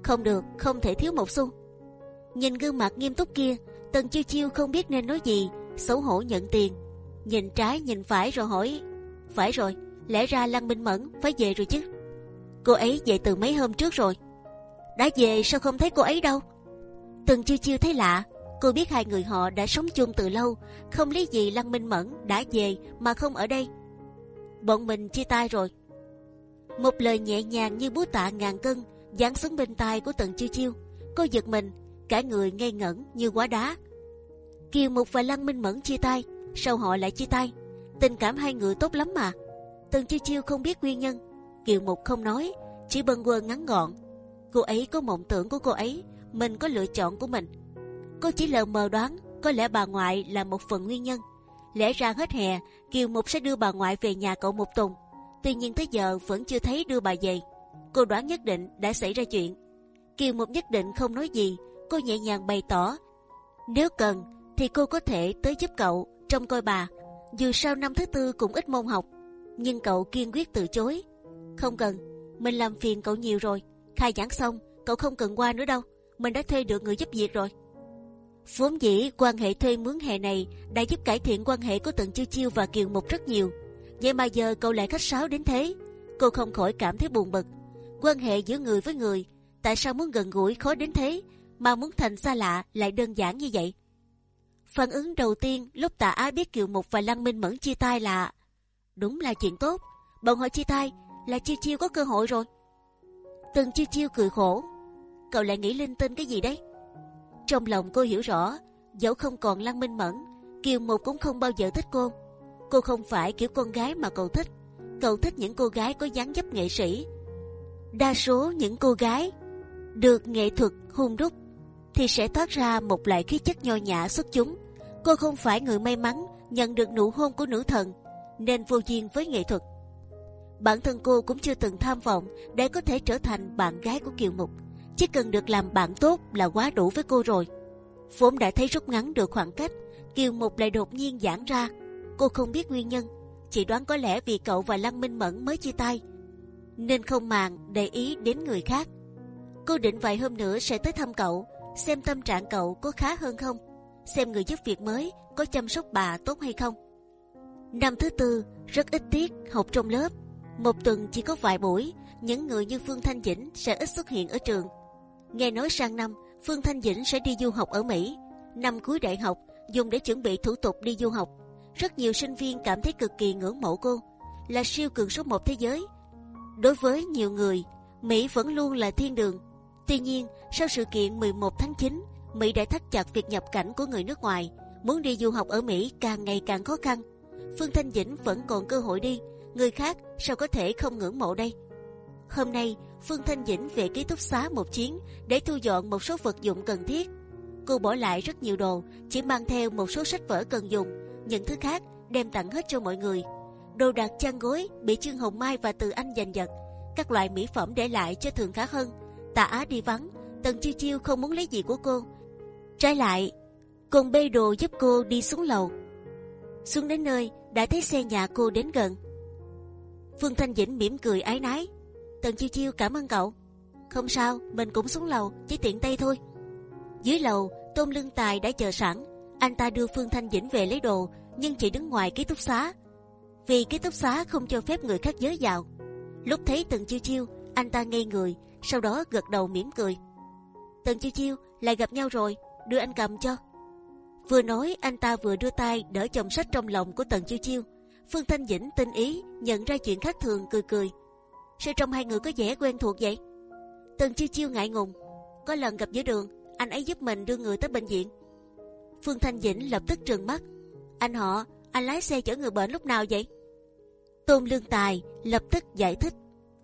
Speaker 1: không được, không thể thiếu một xu. Nhìn gương mặt nghiêm túc kia, Tần Chiêu Chiêu không biết nên nói gì, xấu hổ nhận tiền. Nhìn trái nhìn phải rồi hỏi, phải rồi, lẽ ra Lăng Minh Mẫn phải về rồi chứ. Cô ấy về từ mấy hôm trước rồi. Đã về sao không thấy cô ấy đâu? Tần Chiêu Chiêu thấy lạ, cô biết hai người họ đã sống chung từ lâu, không lý gì Lăng Minh Mẫn đã về mà không ở đây. Bọn mình chia tay rồi. Một lời nhẹ nhàng như búa tạ ngàn cân giáng xuống bên tai của Tần Chiêu Chiêu. Cô giật mình, cả người ngây ngẩn như quá đá. Kiều Mục và Lăng Minh Mẫn chia tay, sau họ lại chia tay? Tình cảm hai người tốt lắm mà. Tần Chiêu Chiêu không biết nguyên nhân. Kiều Mục không nói, chỉ bâng quơ ngắn gọn. Cô ấy có mộng tưởng của cô ấy, mình có lựa chọn của mình. Cô chỉ lờ mờ đoán có lẽ bà ngoại là một phần nguyên nhân. Lẽ ra hết hè, Kiều Mục sẽ đưa bà ngoại về nhà cậu Mục Tùng. Tuy nhiên tới giờ vẫn chưa thấy đưa bà về. Cô đoán nhất định đã xảy ra chuyện. Kiều Mục nhất định không nói gì. Cô nhẹ nhàng bày tỏ, nếu cần thì cô có thể tới giúp cậu trông coi bà. Dù sao năm thứ tư cũng ít môn học, nhưng cậu kiên quyết từ chối. Không cần, mình làm phiền cậu nhiều rồi. Khai giảng xong, cậu không cần qua nữa đâu. Mình đã thuê được người giúp việc rồi. Vốn dĩ quan hệ thuê mướn hè này đã giúp cải thiện quan hệ của Tần Chiêu Chiêu và Kiều Mục rất nhiều. Vậy mà giờ cậu lại khách sáo đến thế, cô không khỏi cảm thấy buồn bực. Quan hệ giữa người với người, tại sao muốn gần gũi khó đến thế, mà muốn thành xa lạ lại đơn giản như vậy? Phản ứng đầu tiên lúc Tạ Á biết Kiều Mục và Lăng Minh Mẫn chia tay là đúng là chuyện tốt. Bọn họ chia tay là Chiêu Chiêu có cơ hội rồi. Tần Chiêu Chiêu cười khổ, cậu lại nghĩ linh tinh cái gì đấy? Trong lòng cô hiểu rõ, dẫu không còn Lăng Minh Mẫn, Kiều Mục cũng không bao giờ thích cô. Cô không phải kiểu con gái mà cậu thích. Cậu thích những cô gái có dáng dấp nghệ sĩ. Đa số những cô gái được nghệ thuật hung đúc thì sẽ thoát ra một loại khí chất nho nhã xuất chúng. Cô không phải người may mắn nhận được nụ hôn của nữ thần nên vô duyên với nghệ thuật. Bản thân cô cũng chưa từng tham vọng để có thể trở thành bạn gái của Kiều Mục. Chỉ cần được làm bạn tốt là quá đủ với cô rồi. Vốn đã thấy rút ngắn được khoảng cách, Kiều Mục lại đột nhiên giãn ra. Cô không biết nguyên nhân, chỉ đoán có lẽ vì cậu và Lăng Minh Mẫn mới chia tay, nên không màng để ý đến người khác. Cô định vài hôm nữa sẽ tới thăm cậu, xem tâm trạng cậu có khá hơn không, xem người giúp việc mới có chăm sóc bà tốt hay không. Năm thứ tư rất ít tiết học trong lớp, một tuần chỉ có vài buổi. Những người như Phương Thanh Dĩnh sẽ ít xuất hiện ở trường. Nghe nói sang năm Phương Thanh Dĩnh sẽ đi du học ở Mỹ. Năm cuối đại học dùng để chuẩn bị thủ tục đi du học. Rất nhiều sinh viên cảm thấy cực kỳ ngưỡng mộ cô, là siêu cường số một thế giới. Đối với nhiều người, Mỹ vẫn luôn là thiên đường. Tuy nhiên, sau sự kiện 11 tháng 9, Mỹ đã thắt chặt việc nhập cảnh của người nước ngoài. Muốn đi du học ở Mỹ càng ngày càng khó khăn. Phương Thanh Dĩnh vẫn còn cơ hội đi, người khác sao có thể không ngưỡng mộ đây? Hôm nay, Phương Thanh Dĩnh về ký túc xá một chuyến để thu dọn một số vật dụng cần thiết. Cô bỏ lại rất nhiều đồ, chỉ mang theo một số sách vở cần dùng, những thứ khác đem tặng hết cho mọi người. Đồ đạc chăn gối bị Trương Hồng Mai và Từ Anh giành giật, các loại mỹ phẩm để lại cho Thường Khá hơn. Tạ Á đi vắng, Tần Chiêu Chiêu không muốn lấy gì của cô. Trái lại, còn bê đồ giúp cô đi xuống lầu. Xuống đến nơi, đã thấy xe nhà cô đến gần. Phương Thanh Dĩnh mỉm cười ái nái. Tần Chiêu Chiêu cảm ơn cậu. Không sao, mình cũng xuống lầu, chỉ tiện tay thôi. Dưới lầu, Tôn Lương Tài đã chờ sẵn. Anh ta đưa Phương Thanh Dĩnh về lấy đồ, nhưng chỉ đứng ngoài ký túc xá. Vì ký túc xá không cho phép người khác giới vào. Lúc thấy Tần Chiêu Chiêu, anh ta ngây người, sau đó gật đầu mỉm cười. Tần Chiêu Chiêu lại gặp nhau rồi, đưa anh cầm cho. Vừa nói anh ta vừa đưa tay đỡ chồng sách trong lòng của Tần Chiêu Chiêu. Phương Thanh Dĩnh tinh ý nhận ra chuyện khác thường cười cười. Sao trong hai người có vẻ quen thuộc vậy? Tần Chiêu Chiêu ngại ngùng. Có lần gặp giữa đường, anh ấy giúp mình đưa người tới bệnh viện. Phương Thanh Dĩnh lập tức trừng mắt. Anh họ, anh lái xe chở người bệnh lúc nào vậy? Tôn Lương Tài lập tức giải thích.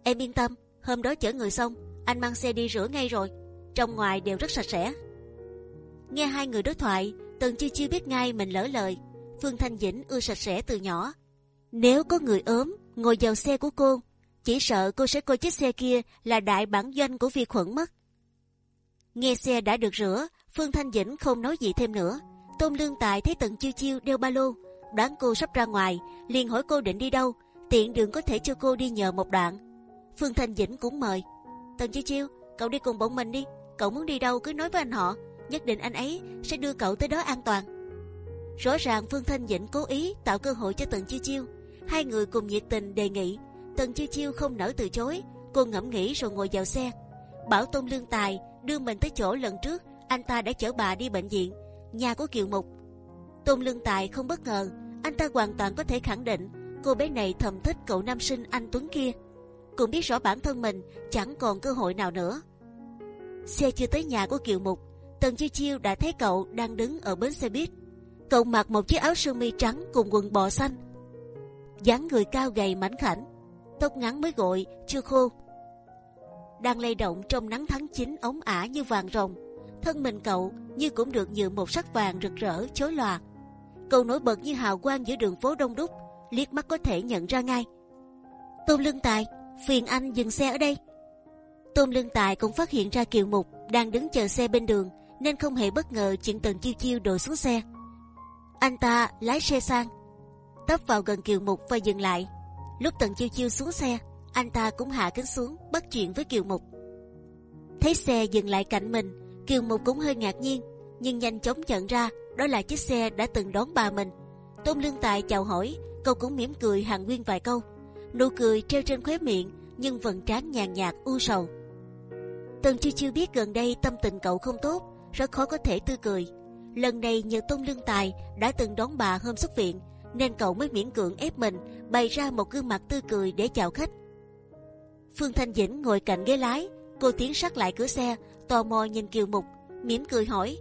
Speaker 1: Em yên tâm, hôm đó chở người xong, anh mang xe đi rửa ngay rồi. Trong ngoài đều rất sạch sẽ. Nghe hai người đối thoại, Tần Chiêu Chiêu biết ngay mình lỡ lời. Phương Thanh Dĩnh ưa sạch sẽ từ nhỏ. Nếu có người ốm ngồi vào xe của cô, chỉ sợ cô sẽ coi chiếc xe kia là đại bản doanh của vi khuẩn mất. Nghe xe đã được rửa, Phương Thanh Dĩnh không nói gì thêm nữa. Tôn Lương Tài thấy Tần Chiêu Chiêu đeo ba lô, đoán cô sắp ra ngoài, liền hỏi cô định đi đâu, tiện đường có thể cho cô đi nhờ một đoạn. Phương Thanh Dĩnh cũng mời. Tần Chiêu Chiêu, cậu đi cùng bọn mình đi, cậu muốn đi đâu cứ nói với anh họ, nhất định anh ấy sẽ đưa cậu tới đó an toàn. Rõ ràng Phương Thanh Dĩnh cố ý tạo cơ hội cho Tần Chiêu Chiêu, hai người cùng nhiệt tình đề nghị. Tần Chiêu Chiêu không nỡ từ chối, cô ngẫm nghĩ rồi ngồi vào xe. Bảo Tôn Lương Tài đưa mình tới chỗ lần trước anh ta đã chở bà đi bệnh viện, nhà của Kiều Mục. Tôn Lương Tài không bất ngờ, anh ta hoàn toàn có thể khẳng định cô bé này thầm thích cậu nam sinh anh Tuấn kia, cũng biết rõ bản thân mình chẳng còn cơ hội nào nữa. Xe chưa tới nhà của Kiều Mục, Tần Chiêu Chiêu đã thấy cậu đang đứng ở bến xe buýt. Cậu mặc một chiếc áo sơ mi trắng cùng quần bò xanh, dáng người cao gầy mảnh khảnh, tóc ngắn mới gội chưa khô, đang lay động trong nắng tháng 9 ống ả như vàng rồng. Thân mình cậu như cũng được nhuộm một sắc vàng rực rỡ chói lòa. Cậu nổi bật như hào quang giữa đường phố đông đúc, liếc mắt có thể nhận ra ngay. Tôn Lương Tài, phiền anh dừng xe ở đây. Tôn Lương Tài cũng phát hiện ra Kiều Mục đang đứng chờ xe bên đường, nên không hề bất ngờ chuyện Tần Chiêu Chiêu đổ xuống xe. Anh ta lái xe sang, tấp vào gần Kiều Mục và dừng lại. Lúc Tần Chiêu Chiêu xuống xe, anh ta cũng hạ kính xuống bắt chuyện với Kiều Mục. Thấy xe dừng lại cạnh mình, Kiều Mục cũng hơi ngạc nhiên, nhưng nhanh chóng nhận ra đó là chiếc xe đã từng đón bà mình. Tôn Lương Tài chào hỏi, cậu cũng mỉm cười hàng nguyên vài câu, nụ cười treo trên khóe miệng nhưng vẫn trán nhàn nhạt u sầu. Tần chiêu chiêu biết gần đây tâm tình cậu không tốt, rất khó có thể tươi cười. Lần này nhờ Tôn Lương Tài đã từng đón bà hôm xuất viện, nên cậu mới miễn cưỡng ép mình bày ra một gương mặt tươi cười để chào khách. Phương Thanh Dĩnh ngồi cạnh ghế lái, cô tiến sát lại cửa xe, tò mò nhìn Kiều Mục, mỉm cười hỏi: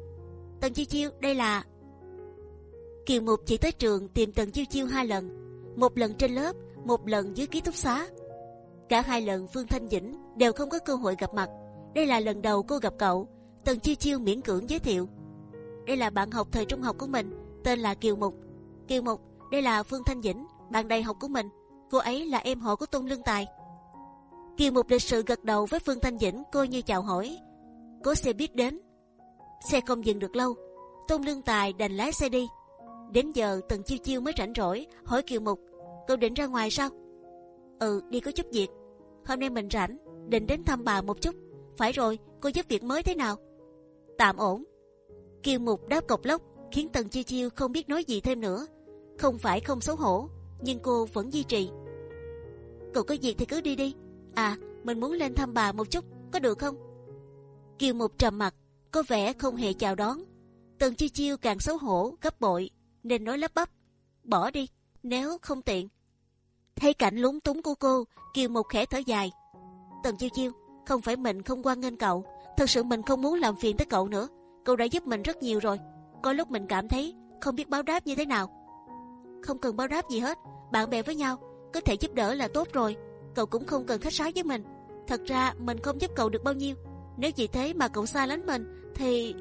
Speaker 1: Tần Chiêu Chiêu, đây là? Kiều Mục chỉ tới trường tìm Tần Chiêu Chiêu hai lần, một lần trên lớp, một lần dưới ký túc xá. Cả hai lần Phương Thanh Dĩnh đều không có cơ hội gặp mặt. Đây là lần đầu cô gặp cậu. Tần Chiêu Chiêu miễn cưỡng giới thiệu: Đây là bạn học thời trung học của mình, tên là Kiều Mục. Kiều Mục, đây là Phương Thanh Dĩnh, bạn đại học của mình. Cô ấy là em họ của Tôn Lương Tài. Kiều Mục lịch sự gật đầu với Phương Thanh Dĩnh, coi như chào hỏi. Cố xe biết đến, xe không dừng được lâu. Tôn Lương Tài đành lái xe đi. Đến giờ Tần Chiêu Chiêu mới rảnh rỗi hỏi Kiều Mục, cậu định ra ngoài sao? Ừ, đi có chút việc. Hôm nay mình rảnh, định đến thăm bà một chút. Phải rồi, cô giúp việc mới thế nào? Tạm ổn. Kiều Mục đáp cộc lốc, khiến Tần Chiêu Chiêu không biết nói gì thêm nữa. Không phải không xấu hổ, nhưng cô vẫn duy trì. Cậu có việc thì cứ đi đi, À, mình muốn lên thăm bà một chút, có được không? Kiều Mục trầm mặt, có vẻ không hề chào đón. Tần Chiêu Chiêu càng xấu hổ, gấp bội, nên nói lắp bắp. Bỏ đi, nếu không tiện. Thấy cảnh lúng túng của cô, Kiều Mục khẽ thở dài. Tần Chiêu Chiêu, không phải mình không quan nghênh cậu, thật sự mình không muốn làm phiền tới cậu nữa. Cậu đã giúp mình rất nhiều rồi. Có lúc mình cảm thấy không biết báo đáp như thế nào. Không cần báo đáp gì hết, bạn bè với nhau, có thể giúp đỡ là tốt rồi cậu cũng không cần khách sáo với mình. Thật ra mình không giúp cậu được bao nhiêu. Nếu vì thế mà cậu xa lánh mình, thì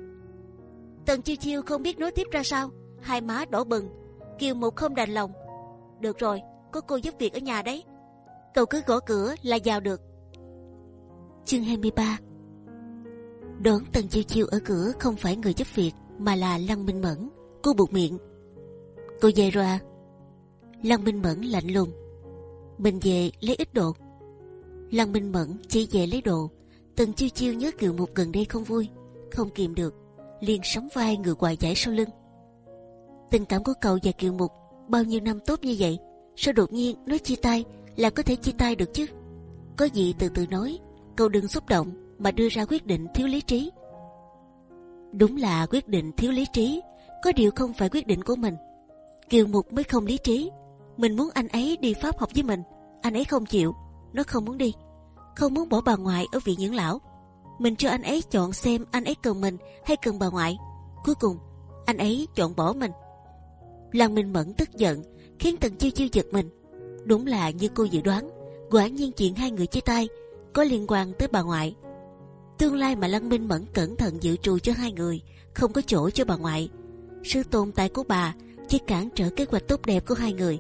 Speaker 1: Tần chiêu chiêu không biết nói tiếp ra sao, hai má đỏ bừng. Kiều Mục không đành lòng. Được rồi, có cô giúp việc ở nhà đấy. Cậu cứ gõ cửa là vào được. Chương 23 Đón Tần chiêu chiêu ở cửa không phải người giúp việc mà là Lăng Minh Mẫn. Cô buộc miệng. Cô về rồi à? Lăng Minh Mẫn lạnh lùng. Mình về lấy ít đồ. Lăng minh mẫn chỉ về lấy đồ. Từng chiêu chiêu nhớ kiều một gần đây không vui. Không kìm được. Liền sóng vai người hoài giải sau lưng. Tình cảm của cậu và kiều mục bao nhiêu năm tốt như vậy, sao đột nhiên nói chia tay là có thể chia tay được chứ? Có gì từ từ nói, cậu đừng xúc động mà đưa ra quyết định thiếu lý trí. Đúng là quyết định thiếu lý trí, có điều không phải quyết định của mình. Kiều mục mới không lý trí mình muốn anh ấy đi pháp học với mình. Anh ấy không chịu. Nó không muốn đi. Không muốn bỏ bà ngoại ở viện dưỡng lão. Mình cho anh ấy chọn xem anh ấy cần mình hay cần bà ngoại. Cuối cùng, anh ấy chọn bỏ mình. Lăng Minh Mẫn tức giận, khiến Tần Chiêu Chiêu giật mình. Đúng là như cô dự đoán, quả nhiên chuyện hai người chia tay, có liên quan tới bà ngoại. Tương lai mà Lăng Minh Mẫn cẩn thận dự trù cho hai người, không có chỗ cho bà ngoại. Sự tồn tại của bà chỉ cản trở kế hoạch tốt đẹp của hai người.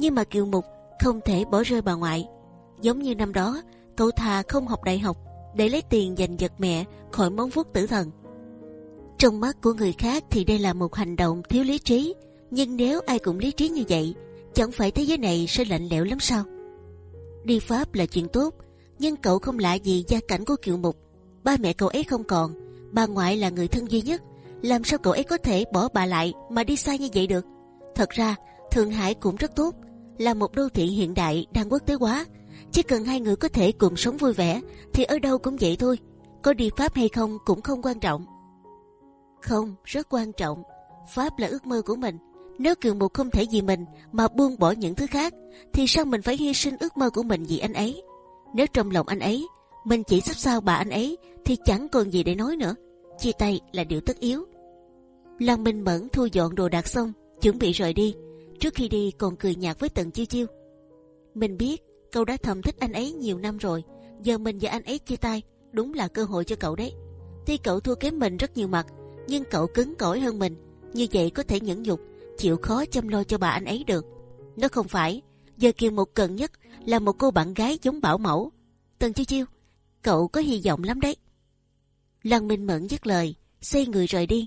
Speaker 1: Nhưng mà Kiều Mục không thể bỏ rơi bà ngoại. Giống như năm đó, cậu thà không học đại học để lấy tiền dành giật mẹ khỏi móng vuốt tử thần. Trong mắt của người khác thì đây là một hành động thiếu lý trí, nhưng nếu ai cũng lý trí như vậy, chẳng phải thế giới này sẽ lạnh lẽo lắm sao? Đi Pháp là chuyện tốt, nhưng cậu không lạ gì gia cảnh của Kiều Mục. Ba mẹ cậu ấy không còn, bà ngoại là người thân duy nhất. Làm sao cậu ấy có thể bỏ bà lại mà đi xa như vậy được? Thật ra Thượng Hải cũng rất tốt, là một đô thị hiện đại đang quốc tế hóa. Chỉ cần hai người có thể cùng sống vui vẻ, thì ở đâu cũng vậy thôi. Có đi Pháp hay không cũng không quan trọng. Không, rất quan trọng. Pháp là ước mơ của mình. Nếu Kiều Mục không thể vì mình mà buông bỏ những thứ khác, thì sao mình phải hy sinh ước mơ của mình vì anh ấy? Nếu trong lòng anh ấy, mình chỉ sắp sao bà anh ấy, thì chẳng còn gì để nói nữa. Chia tay là điều tất yếu. Lăng Minh Mẫn thu dọn đồ đạc xong, chuẩn bị rời đi. Trước khi đi còn cười nhạt với Tần Chiêu Chiêu. Mình biết cậu đã thầm thích anh ấy nhiều năm rồi, giờ mình và anh ấy chia tay, đúng là cơ hội cho cậu đấy. Tuy cậu thua kém mình rất nhiều mặt, nhưng cậu cứng cỏi hơn mình, như vậy có thể nhẫn nhục, chịu khó chăm lo cho bà anh ấy được. Nó không phải, giờ kiều một cần nhất là một cô bạn gái giống bảo mẫu. Tần Chiêu Chiêu, cậu có hy vọng lắm đấy. Lăng Minh Mẫn dứt lời, xoay người rời đi.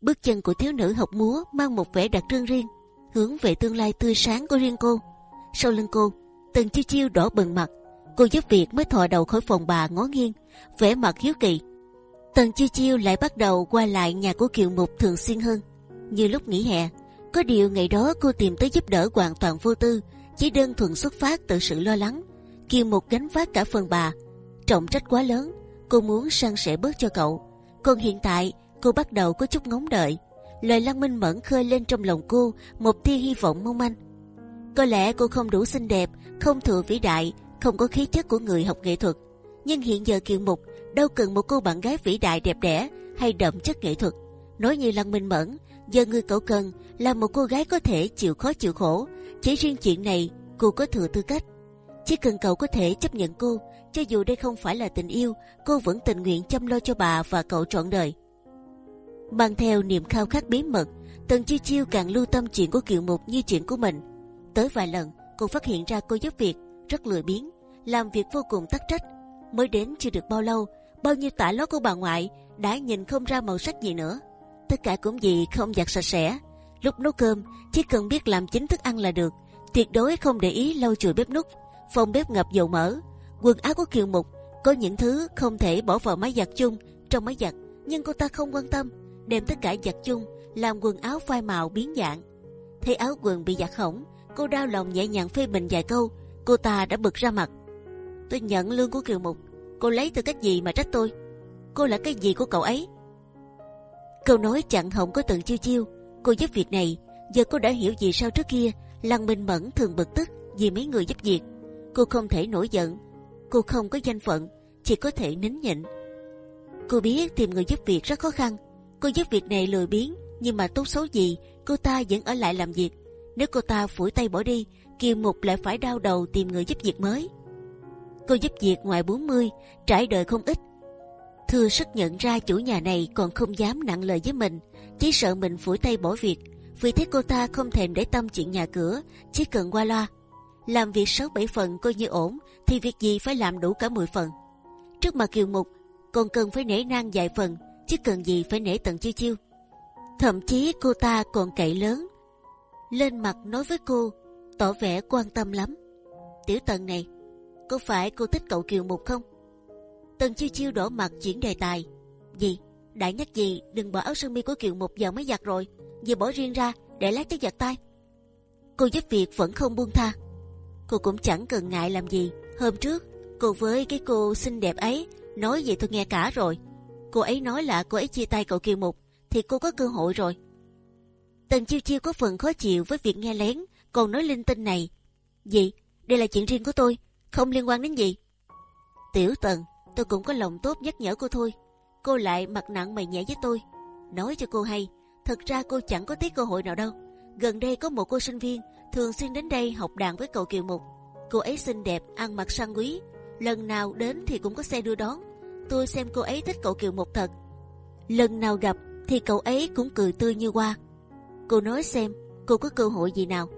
Speaker 1: Bước chân của thiếu nữ học múa mang một vẻ đặc trưng riêng, hướng về tương lai tươi sáng của riêng cô. Sau lưng cô, Tần Chiêu Chiêu đỏ bừng mặt, cô giúp việc mới thò đầu khỏi phòng bà ngó nghiêng, vẻ mặt hiếu kỳ. Tần Chiêu Chiêu lại bắt đầu qua lại nhà của Kiều Mục thường xuyên hơn. Như lúc nghỉ hè, có điều ngày đó cô tìm tới giúp đỡ hoàn toàn vô tư, chỉ đơn thuần xuất phát từ sự lo lắng. Kiều Mục gánh vác cả phần bà, trọng trách quá lớn, cô muốn san sẻ bớt cho cậu. Còn hiện tại, cô bắt đầu có chút ngóng đợi. Lời Lăng Minh Mẫn khơi lên trong lòng cô một tia hy vọng mong manh. Có lẽ cô không đủ xinh đẹp, không thừa vĩ đại, không có khí chất của người học nghệ thuật. Nhưng hiện giờ Kiều Mục đâu cần một cô bạn gái vĩ đại đẹp đẽ hay đậm chất nghệ thuật. Nói như Lăng Minh Mẫn, giờ người cậu cần là một cô gái có thể chịu khó chịu khổ. Chỉ riêng chuyện này, cô có thừa tư cách. Chỉ cần cậu có thể chấp nhận cô, cho dù đây không phải là tình yêu, cô vẫn tình nguyện chăm lo cho bà và cậu trọn đời. Mang theo niềm khao khát bí mật, Tần Chiêu Chiêu càng lưu tâm chuyện của Kiều Mục như chuyện của mình. Tới vài lần, cô phát hiện ra cô giúp việc rất lười biếng, làm việc vô cùng tắc trách. Mới đến chưa được bao lâu, bao nhiêu tả lót của bà ngoại đã nhìn không ra màu sắc gì nữa. Tất cả cũng gì không giặt sạch sẽ. Lúc nấu cơm, chỉ cần biết làm chính thức ăn là được, tuyệt đối không để ý lau chùi bếp nút. Phòng bếp ngập dầu mỡ, quần áo của Kiều Mục có những thứ không thể bỏ vào máy giặt chung trong máy giặt, nhưng cô ta không quan tâm, đem tất cả giặt chung, làm quần áo phai màu biến dạng. Thấy áo quần bị giặt hỏng, cô đau lòng nhẹ nhàng phê bình vài câu, cô ta đã bực ra mặt. Tôi nhận lương của Kiều Mục, cô lấy từ cách gì mà trách tôi? Cô là cái gì của cậu ấy? Câu nói chặn hỏng có từng chiêu chiêu. Cô giúp việc này, giờ cô đã hiểu gì sao trước kia Lăng Minh Mẫn thường bực tức vì mấy người giúp việc. Cô không thể nổi giận, cô không có danh phận, chỉ có thể nín nhịn. Cô biết tìm người giúp việc rất khó khăn. Cô giúp việc này lười biếng, nhưng mà tốt xấu gì, cô ta vẫn ở lại làm việc. Nếu cô ta phủi tay bỏ đi, Kiều Mục lại phải đau đầu tìm người giúp việc mới. Cô giúp việc ngoài 40, trải đời không ít. thưa sức nhận ra chủ nhà này còn không dám nặng lời với mình, chỉ sợ mình phủi tay bỏ việc. Vì thế cô ta không thèm để tâm chuyện nhà cửa, chỉ cần qua loa. Làm việc sáu bảy phần coi như ổn, thì việc gì phải làm đủ cả 10 phần. Trước mặt Kiều Mục, còn cần phải nể nang vài phần, chứ cần gì phải nể tận chiêu chiêu. Thậm chí cô ta còn cậy lớn, lên mặt nói với cô, tỏ vẻ quan tâm lắm. Tiểu Tần này, có phải cô thích cậu Kiều Mục không? Tần chiêu chiêu đỏ mặt chuyển đề tài. Gì? đã nhắc gì? Đừng bỏ áo sơ mi của Kiều Mục vào máy giặt rồi, giờ bỏ riêng ra để lát tới giặt tay. Cô giúp việc vẫn không buông tha. Cô cũng chẳng cần ngại làm gì. Hôm trước, cô với cái cô xinh đẹp ấy nói gì tôi nghe cả rồi. Cô ấy nói là cô ấy chia tay cậu Kiều Mục, thì cô có cơ hội rồi. Tần chiêu chiêu có phần khó chịu với việc nghe lén, còn nói linh tinh này. Gì? Đây là chuyện riêng của tôi, không liên quan đến gì. Tiểu Tần, tôi cũng có lòng tốt nhắc nhở cô thôi. Cô lại mặt nặng mày nhẹ với tôi. Nói cho cô hay, thật ra cô chẳng có tiếc cơ hội nào đâu. Gần đây có một cô sinh viên thường xuyên đến đây học đàn với cậu Kiều Mục. Cô ấy xinh đẹp, ăn mặc sang quý. Lần nào đến thì cũng có xe đưa đón. Tôi xem cô ấy thích cậu Kiều Mục thật. Lần nào gặp thì cậu ấy cũng cười tươi như hoa. Cô nói xem, cô có cơ hội gì nào?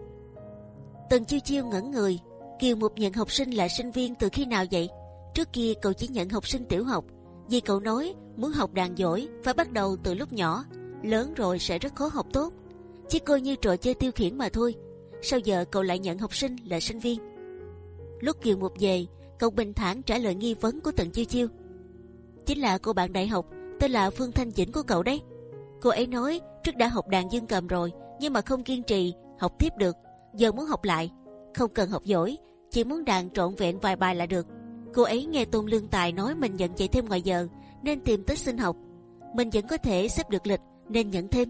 Speaker 1: Tần chiêu chiêu ngẩn người. Kiều Mục nhận học sinh là sinh viên từ khi nào vậy? Trước kia cậu chỉ nhận học sinh tiểu học. Vì cậu nói muốn học đàn giỏi phải bắt đầu từ lúc nhỏ, lớn rồi sẽ rất khó học tốt. Chỉ coi như trò chơi tiêu khiển mà thôi. Sao giờ cậu lại nhận học sinh là sinh viên? Lúc Kiều Mục về, cậu bình thản trả lời nghi vấn của Tần Chiêu Chiêu. Chính là cô bạn đại học tên là Phương Thanh Chỉnh của cậu đấy. Cô ấy nói trước đã học đàn dương cầm rồi, nhưng mà không kiên trì học tiếp được, giờ muốn học lại, không cần học giỏi, chỉ muốn đàn trọn vẹn vài bài là được. Cô ấy nghe Tôn Lương Tài nói mình nhận dạy thêm ngoài giờ, nên tìm tới xin học. Mình vẫn có thể xếp được lịch nên nhận thêm.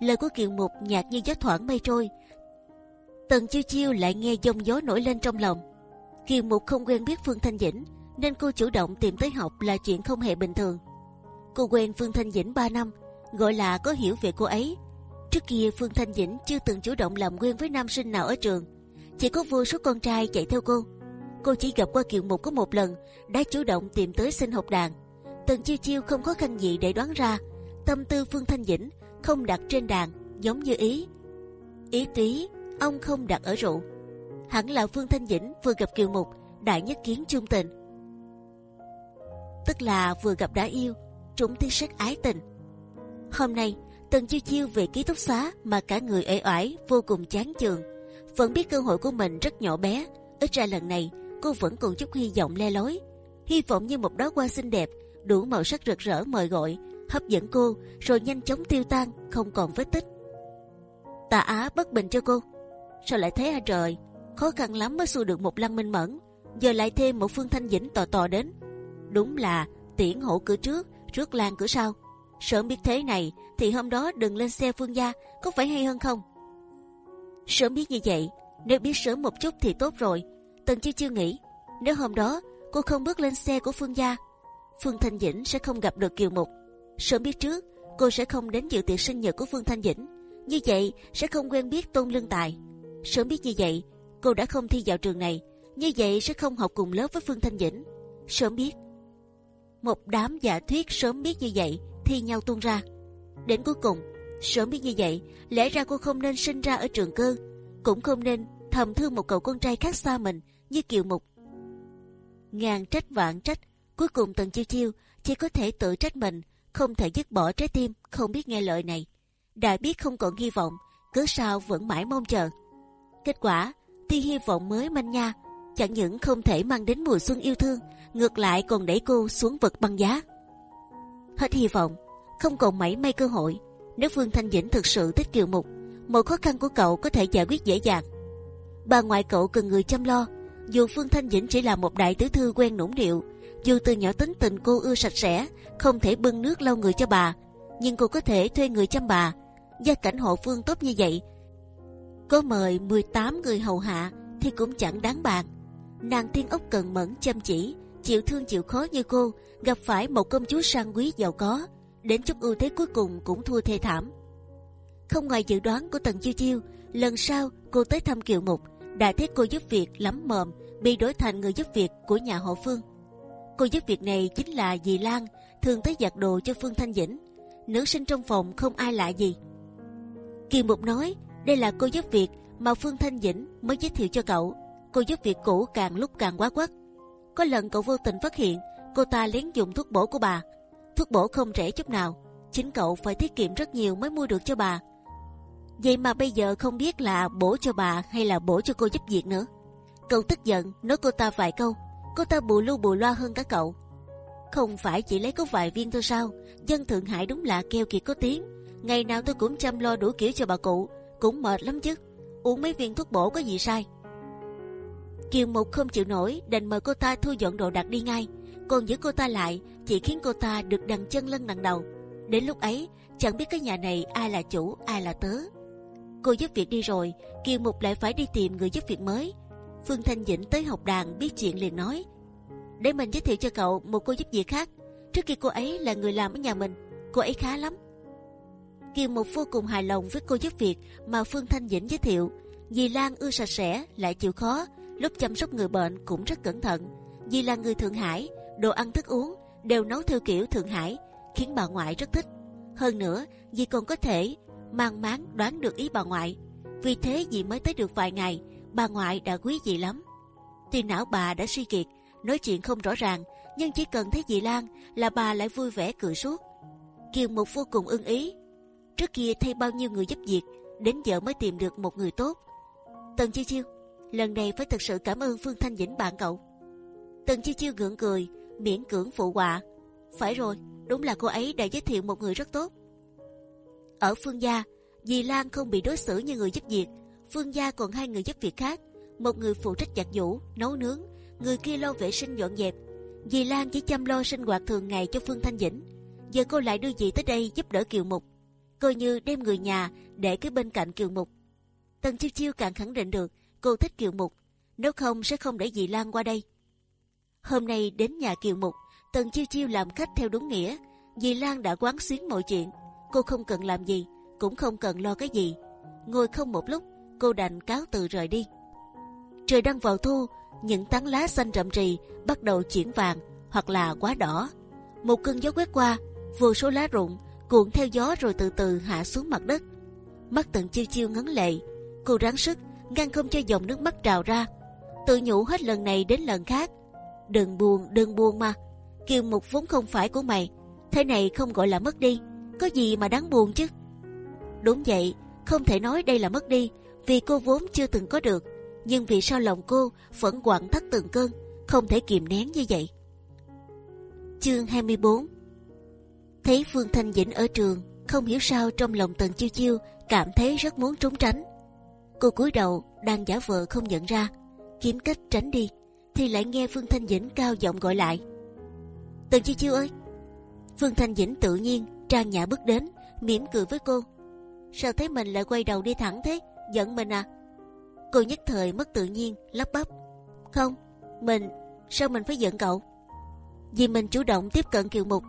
Speaker 1: Lời của Kiều Mục nhạt như gió thoảng mây trôi. Tần chiêu chiêu lại nghe dông gió nổi lên trong lòng. Kiều Mục không quen biết Phương Thanh Dĩnh, nên cô chủ động tìm tới học là chuyện không hề bình thường. Cô quen Phương Thanh Dĩnh 3 năm, gọi là có hiểu về cô ấy. Trước kia Phương Thanh Dĩnh chưa từng chủ động làm quen với nam sinh nào ở trường, chỉ có vô số con trai chạy theo cô. Cô chỉ gặp qua Kiều Mục có một lần, đã chủ động tìm tới xin học đàn. Tần chiêu chiêu không khó khăn gì để đoán ra tâm tư Phương Thanh Dĩnh không đặt trên đàn, giống như ý. Ý túy, ông không đặt ở rượu. Hẳn là Phương Thanh Dĩnh vừa gặp Kiều Mục, đại nhất kiến chung tình. Tức là vừa gặp đã yêu, trúng tiếng sắc ái tình. Hôm nay, Tần Chiêu Chiêu về ký túc xá mà cả người ế oải vô cùng chán chường. Vẫn biết cơ hội của mình rất nhỏ bé, ít ra lần này cô vẫn còn chút hy vọng le lối. Hy vọng như một đóa hoa xinh đẹp, đủ màu sắc rực rỡ mời gọi, hấp dẫn cô, rồi nhanh chóng tiêu tan, không còn vết tích. Tạ Á bất bình cho cô. Sao lại thế hả trời? Khó khăn lắm mới xua được một lăng minh mẫn, giờ lại thêm một phương thanh dĩnh tò tò đến. Đúng là tiễn hộ cửa trước, trước lan cửa sau. Sớm biết thế này thì hôm đó đừng lên xe Phương gia, có phải hay hơn không? Sớm biết như vậy, nếu biết sớm một chút thì tốt rồi. Tần Chiêu chưa nghĩ, nếu hôm đó cô không bước lên xe của Phương gia, Phương Thanh Dĩnh sẽ không gặp được Kiều Mục. Sớm biết trước, cô sẽ không đến dự tiệc sinh nhật của Phương Thanh Dĩnh. Như vậy sẽ không quen biết Tôn Lương Tài. Sớm biết như vậy, cô đã không thi vào trường này. Như vậy sẽ không học cùng lớp với Phương Thanh Dĩnh. Sớm biết, một đám giả thuyết sớm biết như vậy thi nhau tuôn ra. Đến cuối cùng, sớm biết như vậy, lẽ ra cô không nên sinh ra ở trường cơ, cũng không nên thầm thương một cậu con trai khác xa mình như Kiều Mục. Ngàn trách vạn trách, cuối cùng Tần Chiêu Chiêu chỉ có thể tự trách mình, không thể dứt bỏ trái tim không biết nghe lời này. Đã biết không còn hy vọng, cứ sao vẫn mãi mong chờ. Kết quả, tia hy vọng mới manh nha, chẳng những không thể mang đến mùa xuân yêu thương, ngược lại còn đẩy cô xuống vực băng giá. Hết hy vọng, không còn mảy may cơ hội. Nếu Phương Thanh Dĩnh thực sự thích Kiều Mục, mọi khó khăn của cậu có thể giải quyết dễ dàng. Bà ngoại cậu cần người chăm lo. Dù Phương Thanh Dĩnh chỉ là một đại tứ thư quen nũng điệu, dù từ nhỏ tính tình cô ưa sạch sẽ, không thể bưng nước lau người cho bà, nhưng cô có thể thuê người chăm bà. Gia cảnh hộ Phương tốt như vậy, có mời 18 người hầu hạ thì cũng chẳng đáng bàn. Nàng tiên ốc cần mẫn chăm chỉ, chịu thương chịu khó như cô, gặp phải một công chúa sang quý giàu có, đến chút ưu thế cuối cùng cũng thua thê thảm. Không ngoài dự đoán của Tần Chiêu Chiêu, lần sau cô tới thăm Kiều Mục, đã thấy cô giúp việc lắm mồm, bị đổi thành người giúp việc của nhà họ Phương. Cô giúp việc này chính là dì Lan, thường tới giặt đồ cho Phương Thanh Dĩnh. Nữ sinh trong phòng không ai lạ gì. Kiều Mục nói đây là cô giúp việc mà Phương Thanh Dĩnh mới giới thiệu cho cậu. Cô giúp việc cũ càng lúc càng quá quắt. Có lần cậu vô tình phát hiện cô ta lén dùng thuốc bổ của bà. Thuốc bổ không rẻ chút nào, chính cậu phải tiết kiệm rất nhiều mới mua được cho bà. Vậy mà bây giờ không biết là bổ cho bà hay là bổ cho cô giúp việc nữa. Cậu tức giận nói cô ta vài câu, cô ta bù lu bù loa hơn cả cậu. Không phải chỉ lấy có vài viên thôi sao? Dân Thượng Hải đúng là keo kiệt có tiếng. Ngày nào tôi cũng chăm lo đủ kiểu cho bà cụ, cũng mệt lắm chứ. Uống mấy viên thuốc bổ có gì sai? Kiều Mục không chịu nổi, đành mời cô ta thu dọn đồ đạc đi ngay. Còn giữ cô ta lại, chỉ khiến cô ta được đằng chân lân đằng đầu. Đến lúc ấy, chẳng biết cái nhà này ai là chủ, ai là tớ. Cô giúp việc đi rồi, Kiều Mục lại phải đi tìm người giúp việc mới. Phương Thanh Dĩnh tới học đàn biết chuyện liền nói, để mình giới thiệu cho cậu một cô giúp việc khác. Trước kia cô ấy là người làm ở nhà mình, cô ấy khá lắm. Kiều Mục vô cùng hài lòng với cô giúp việc mà Phương Thanh Dĩnh giới thiệu. Dì Lan ưa sạch sẽ, lại chịu khó, lúc chăm sóc người bệnh cũng rất cẩn thận. Vì là người Thượng Hải, đồ ăn thức uống đều nấu theo kiểu Thượng Hải, khiến bà ngoại rất thích. Hơn nữa, dì còn có thể mang máng đoán được ý bà ngoại. Vì thế dì mới tới được vài ngày, bà ngoại đã quý dị lắm. Tuy não bà đã suy kiệt, nói chuyện không rõ ràng, nhưng chỉ cần thấy dì Lan là bà lại vui vẻ cười suốt. Kiều Mục vô cùng ưng ý. Trước kia thay bao nhiêu người giúp việc, đến giờ mới tìm được một người tốt. Tần Chiêu Chiêu, lần này phải thật sự cảm ơn Phương Thanh Dĩnh bạn cậu. Tần Chiêu Chiêu gượng cười, miễn cưỡng phụ họa. Phải rồi, đúng là cô ấy đã giới thiệu một người rất tốt. Ở Phương gia, dì Lan không bị đối xử như người giúp việc. Phương gia còn hai người giúp việc khác, một người phụ trách giặt giũ, nấu nướng, người kia lo vệ sinh dọn dẹp. Dì Lan chỉ chăm lo sinh hoạt thường ngày cho Phương Thanh Dĩnh. Giờ cô lại đưa dì tới đây giúp đỡ Kiều Mục, coi như đem người nhà để cái bên cạnh Kiều Mục. Tần Chiêu Chiêu càng khẳng định được cô thích Kiều Mục, nếu không sẽ không để dì Lan qua đây. Hôm nay đến nhà Kiều Mục, Tần Chiêu Chiêu làm khách theo đúng nghĩa. Dì Lan đã quán xuyến mọi chuyện, cô không cần làm gì, cũng không cần lo cái gì. Ngồi không một lúc, cô đành cáo từ rời đi. Trời đang vào thu, những tán lá xanh rậm rì bắt đầu chuyển vàng hoặc là quá đỏ. Một cơn gió quét qua, vô số lá rụng cuộn theo gió rồi từ từ hạ xuống mặt đất. Mắt Tần Chiêu Chiêu ngấn lệ, cô ráng sức ngăn không cho dòng nước mắt trào ra. Tự nhủ hết lần này đến lần khác, đừng buồn, đừng buồn mà. Kiều Mục vốn không phải của mày, thế này không gọi là mất đi, có gì mà đáng buồn chứ? Đúng vậy, không thể nói đây là mất đi, vì cô vốn chưa từng có được, nhưng vì sao lòng cô vẫn quặn thắt từng cơn, không thể kìm nén như vậy. Chương 24 Thấy Phương Thanh Dĩnh ở trường, không hiểu sao trong lòng Tần Chiêu Chiêu cảm thấy rất muốn trốn tránh. Cô cúi đầu đang giả vờ không nhận ra, kiếm cách tránh đi, thì lại nghe Phương Thanh Dĩnh cao giọng gọi lại. Tần Chiêu Chiêu ơi! Phương Thanh Dĩnh tự nhiên trang nhã bước đến, mỉm cười với cô. Sao thấy mình lại quay đầu đi thẳng thế? Giận mình à? Cô nhất thời mất tự nhiên, lắp bắp. Không, mình sao mình phải giận cậu? Vì mình chủ động tiếp cận Kiều Mục.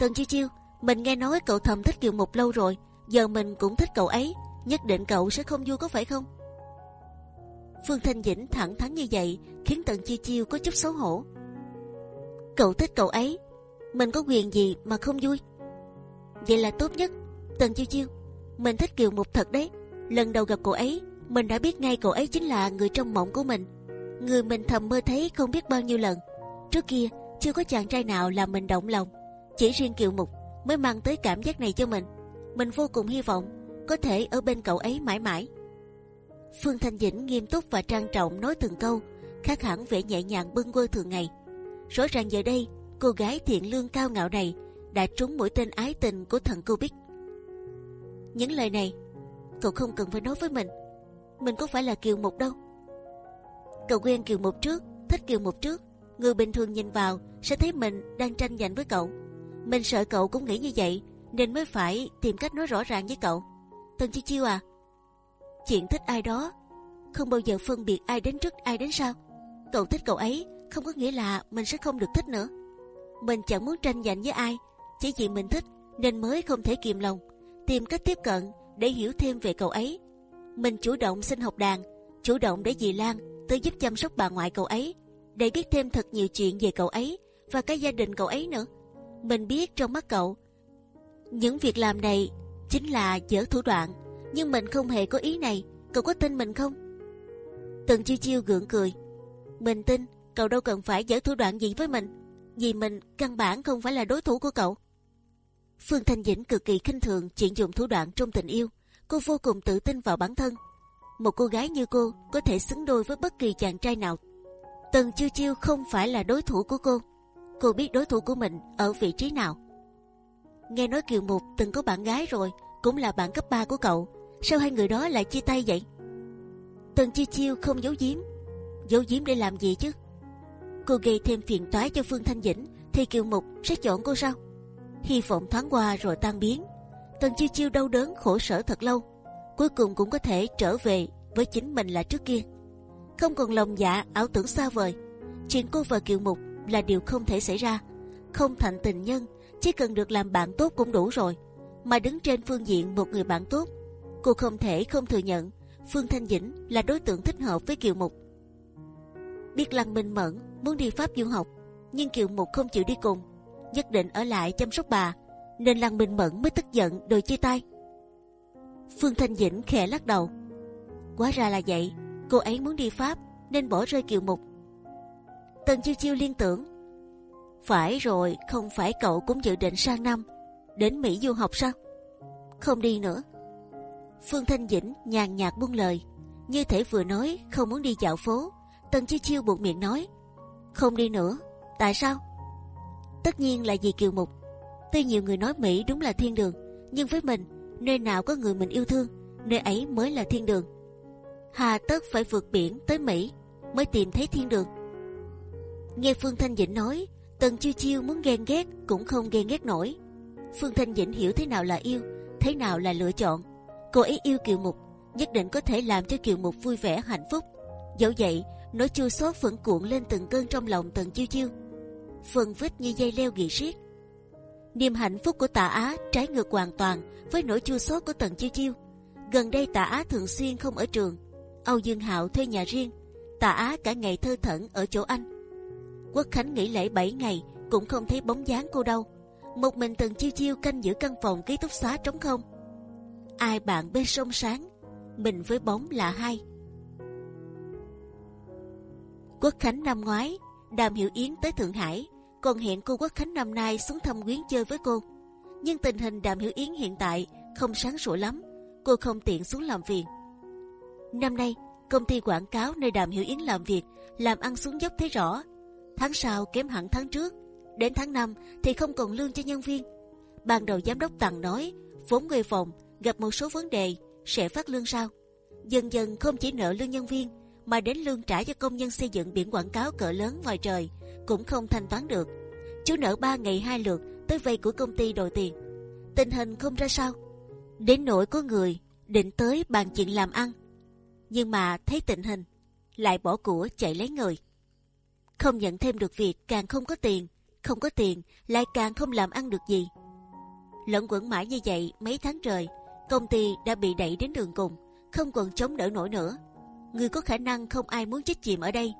Speaker 1: Tần Chiêu Chiêu, mình nghe nói cậu thầm thích Kiều Mục lâu rồi, giờ mình cũng thích cậu ấy, nhất định cậu sẽ không vui có phải không? Phương Thanh Dĩnh thẳng thắn như vậy khiến Tần Chiêu Chiêu có chút xấu hổ. Cậu thích cậu ấy, mình có quyền gì mà không vui? Vậy là tốt nhất. Tần Chiêu Chiêu, mình thích Kiều Mục thật đấy. Lần đầu gặp cô ấy, mình đã biết ngay cậu ấy chính là người trong mộng của mình, người mình thầm mơ thấy không biết bao nhiêu lần. Trước kia chưa có chàng trai nào làm mình động lòng, chỉ riêng Kiều Mục mới mang tới cảm giác này cho mình. Mình vô cùng hy vọng có thể ở bên cậu ấy mãi mãi. Phương Thanh Dĩnh nghiêm túc và trang trọng nói từng câu, khác hẳn vẻ nhẹ nhàng bâng quơ thường ngày. Rõ ràng giờ đây, cô gái thiện lương cao ngạo này đã trúng mũi tên ái tình của thần cô Bích. Những lời này, cậu không cần phải nói với mình. Mình có phải là Kiều Mục đâu. Cậu quen Kiều Mục trước, thích Kiều Mục trước. Người bình thường nhìn vào sẽ thấy mình đang tranh giành với cậu. Mình sợ cậu cũng nghĩ như vậy, nên mới phải tìm cách nói rõ ràng với cậu. Tần Chiêu Chiêu à, chuyện thích ai đó không bao giờ phân biệt ai đến trước ai đến sau. Cậu thích cậu ấy không có nghĩa là mình sẽ không được thích nữa. Mình chẳng muốn tranh giành với ai, chỉ vì mình thích nên mới không thể kiềm lòng, tìm cách tiếp cận để hiểu thêm về cậu ấy. Mình chủ động xin học đàn, chủ động để dì Lan tới giúp chăm sóc bà ngoại cậu ấy, để biết thêm thật nhiều chuyện về cậu ấy và cái gia đình cậu ấy nữa. Mình biết trong mắt cậu, những việc làm này chính là dở thủ đoạn, nhưng mình không hề có ý này. Cậu có tin mình không? Tần chiêu chiêu gượng cười. Mình tin, cậu đâu cần phải dở thủ đoạn gì với mình, vì mình căn bản không phải là đối thủ của cậu. Phương Thanh Dĩnh cực kỳ khinh thường chuyện dùng thủ đoạn trong tình yêu. Cô vô cùng tự tin vào bản thân. Một cô gái như cô có thể xứng đôi với bất kỳ chàng trai nào. Tần chiêu chiêu không phải là đối thủ của cô. Cô biết đối thủ của mình ở vị trí nào. Nghe nói Kiều Mục từng có bạn gái rồi, cũng là bạn cấp 3 của cậu. Sao hai người đó lại chia tay vậy? Tần Chi Chiêu không giấu giếm. Giấu giếm để làm gì chứ? Cô gây thêm phiền toái cho Phương Thanh Dĩnh thì Kiều Mục sẽ chọn cô sao? Hy vọng thoáng qua rồi tan biến. Tần Chiêu Chiêu đau đớn khổ sở thật lâu, cuối cùng cũng có thể trở về với chính mình là trước kia. Không còn lòng dạ ảo tưởng xa vời. Chuyện cô và Kiều Mục là điều không thể xảy ra. Không thành tình nhân, chỉ cần được làm bạn tốt cũng đủ rồi. Mà đứng trên phương diện một người bạn tốt, cô không thể không thừa nhận Phương Thanh Dĩnh là đối tượng thích hợp với Kiều Mục. Biết Lăng Minh Mẫn muốn đi Pháp du học, nhưng Kiều Mục không chịu đi cùng, nhất định ở lại chăm sóc bà, nên Lăng Minh Mẫn mới tức giận đòi chia tay. Phương Thanh Dĩnh khẽ lắc đầu. Quá ra là vậy, cô ấy muốn đi Pháp nên bỏ rơi Kiều Mục. Tần Chiêu Chiêu liên tưởng, phải rồi, không phải cậu cũng dự định sang năm đến Mỹ du học sao? Không đi nữa. Phương Thanh Dĩnh nhàn nhạt buông lời, như thể vừa nói không muốn đi dạo phố. Tần Chiêu Chiêu buộc miệng nói, không đi nữa. Tại sao? Tất nhiên là vì Kiều Mục. Tuy nhiều người nói Mỹ đúng là thiên đường, nhưng với mình, nơi nào có người mình yêu thương, nơi ấy mới là thiên đường. Hà tất phải vượt biển tới Mỹ mới tìm thấy thiên đường. Nghe Phương Thanh Dĩnh nói, Tần Chiêu Chiêu muốn ghen ghét cũng không ghen ghét nổi. Phương Thanh Dĩnh hiểu thế nào là yêu, thế nào là lựa chọn. Cô ấy yêu Kiều Mục, nhất định có thể làm cho Kiều Mục vui vẻ hạnh phúc. Dẫu vậy, nỗi chua xót vẫn cuộn lên từng cơn trong lòng Tần Chiêu Chiêu, phần vít như dây leo gỉ siết. Niềm hạnh phúc của Tạ Á trái ngược hoàn toàn với nỗi chua xót của Tần Chiêu Chiêu. Gần đây Tạ Á thường xuyên không ở trường, Âu Dương Hạo thuê nhà riêng, Tạ Á cả ngày thơ thẩn ở chỗ anh. Quốc Khánh nghỉ lễ 7 ngày cũng không thấy bóng dáng cô đâu. Một mình Tần Chiêu Chiêu canh giữ căn phòng ký túc xá trống không. Ai bạn bên sông sáng, mình với bóng là hai. Quốc Khánh năm ngoái, Đàm Hiểu Yến tới Thượng Hải, còn hẹn cô Quốc Khánh năm nay xuống thăm Quyến chơi với cô. Nhưng tình hình Đàm Hiểu Yến hiện tại không sáng sủa lắm, cô không tiện xuống làm việc. Năm nay, công ty quảng cáo nơi Đàm Hiểu Yến làm việc làm ăn xuống dốc thấy rõ. Tháng sau kém hẳn tháng trước, đến tháng 5 thì không còn lương cho nhân viên. Ban đầu giám đốc Tằng nói vốn người phòng gặp một số vấn đề sẽ phát lương sau. Dần dần không chỉ nợ lương nhân viên mà đến lương trả cho công nhân xây dựng biển quảng cáo cỡ lớn ngoài trời cũng không thanh toán được. Chú nợ 3 ngày hai lượt tới vay của công ty đòi tiền. Tình hình không ra sao. Đến nỗi có người định tới bàn chuyện làm ăn, nhưng mà thấy tình hình lại bỏ của chạy lấy người. Không nhận thêm được việc càng không có tiền, không có tiền lại càng không làm ăn được gì. Lẫn quẩn mãi như vậy mấy tháng trời, công ty đã bị đẩy đến đường cùng, không còn chống đỡ nổi nữa người có khả năng không ai muốn chết chìm ở đây.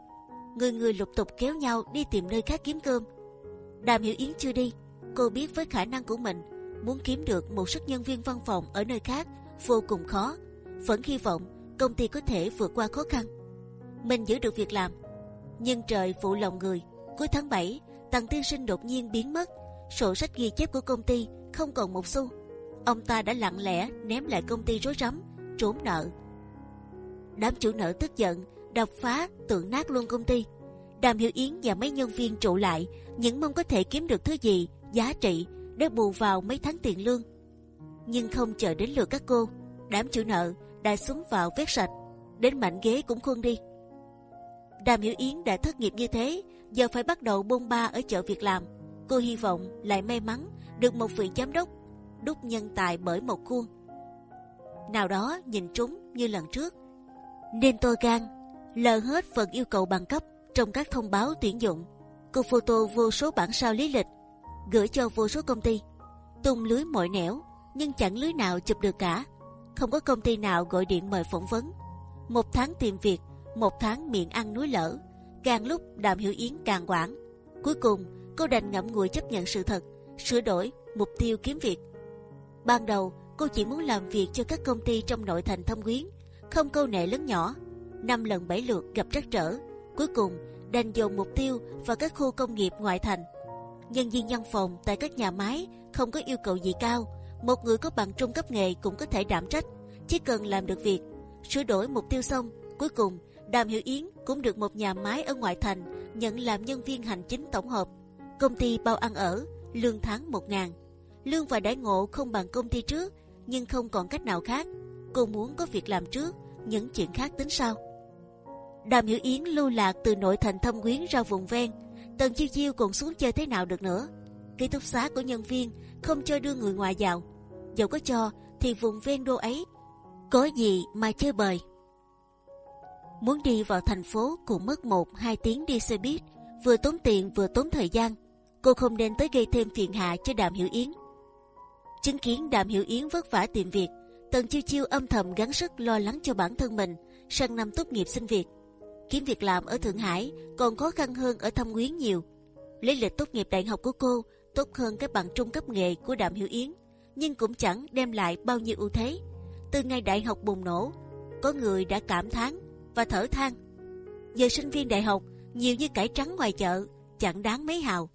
Speaker 1: Người người lục tục kéo nhau đi tìm nơi khác kiếm cơm. Đàm Hiểu Yến chưa đi, cô biết với khả năng của mình muốn kiếm được một sức nhân viên văn phòng ở nơi khác vô cùng khó. Vẫn hy vọng công ty có thể vượt qua khó khăn. Mình giữ được việc làm, nhưng trời phụ lòng người. Cuối tháng 7, Tần Tiên Sinh đột nhiên biến mất, sổ sách ghi chép của công ty không còn một xu. Ông ta đã lặng lẽ ném lại công ty rối rắm, trốn nợ. Đám chủ nợ tức giận đập phá tượng nát luôn công ty. Đàm hiểu yến và mấy nhân viên trụ lại những mong có thể kiếm được thứ gì giá trị để bù vào mấy tháng tiền lương. Nhưng không chờ đến lượt các cô đám chủ nợ đã súng vào vét sạch đến mảnh ghế cũng khuôn đi. Đàm hiểu yến đã thất nghiệp như thế giờ phải bắt đầu bôn ba ở chợ việc làm cô hy vọng lại may mắn được một vị giám đốc đúc nhân tài bởi một khuôn nào đó nhìn trúng như lần trước nên tôi gan lờ hết phần yêu cầu bằng cấp trong các thông báo tuyển dụng. Cô photo vô số bản sao lý lịch gửi cho vô số công ty, tung lưới mọi nẻo nhưng chẳng lưới nào chụp được cả. Không có công ty nào gọi điện mời phỏng vấn. Một tháng tìm việc, một tháng miệng ăn núi lở. Càng lúc đàm hiểu yến càng quản. Cuối cùng cô đành ngậm ngùi chấp nhận sự thật, sửa đổi mục tiêu kiếm việc. Ban đầu cô chỉ muốn làm việc cho các công ty trong nội thành thâm quyến không câu nệ lớn nhỏ, năm lần bảy lượt gặp trắc trở, cuối cùng đành dồn mục tiêu vào các khu công nghiệp ngoại thành. Nhân viên văn phòng tại các nhà máy không có yêu cầu gì cao, một người có bằng trung cấp nghề cũng có thể đảm trách, chỉ cần làm được việc, sửa đổi mục tiêu xong, cuối cùng Đàm Hiểu Yến cũng được một nhà máy ở ngoại thành nhận làm nhân viên hành chính tổng hợp, công ty bao ăn ở, lương tháng một ngàn, lương và đãi ngộ không bằng công ty trước, nhưng không còn cách nào khác. Cô muốn có việc làm trước, những chuyện khác tính sau. Đàm Hiểu Yến lưu lạc từ nội thành thâm quyến ra vùng ven, Tần Chiêu Chiêu còn xuống chơi thế nào được nữa? Ký túc xá của nhân viên không cho đưa người ngoài vào, dẫu có cho thì vùng ven đô ấy có gì mà chơi bời. Muốn đi vào thành phố cũng mất một hai tiếng đi xe buýt, vừa tốn tiền vừa tốn thời gian. Cô không nên tới gây thêm phiền hà cho Đàm Hiểu Yến. Chứng kiến Đàm Hiểu Yến vất vả tìm việc, Tần chiêu chiêu âm thầm gắng sức lo lắng cho bản thân mình sang năm tốt nghiệp xin việc. Kiếm việc làm ở Thượng Hải còn khó khăn hơn ở Thâm Quyến nhiều. Lý lịch tốt nghiệp đại học của cô tốt hơn cái bằng trung cấp nghề của Đàm Hiểu Yến, nhưng cũng chẳng đem lại bao nhiêu ưu thế. Từ ngày đại học bùng nổ, có người đã cảm thán và thở than. Giờ sinh viên đại học nhiều như cải trắng ngoài chợ, chẳng đáng mấy hào.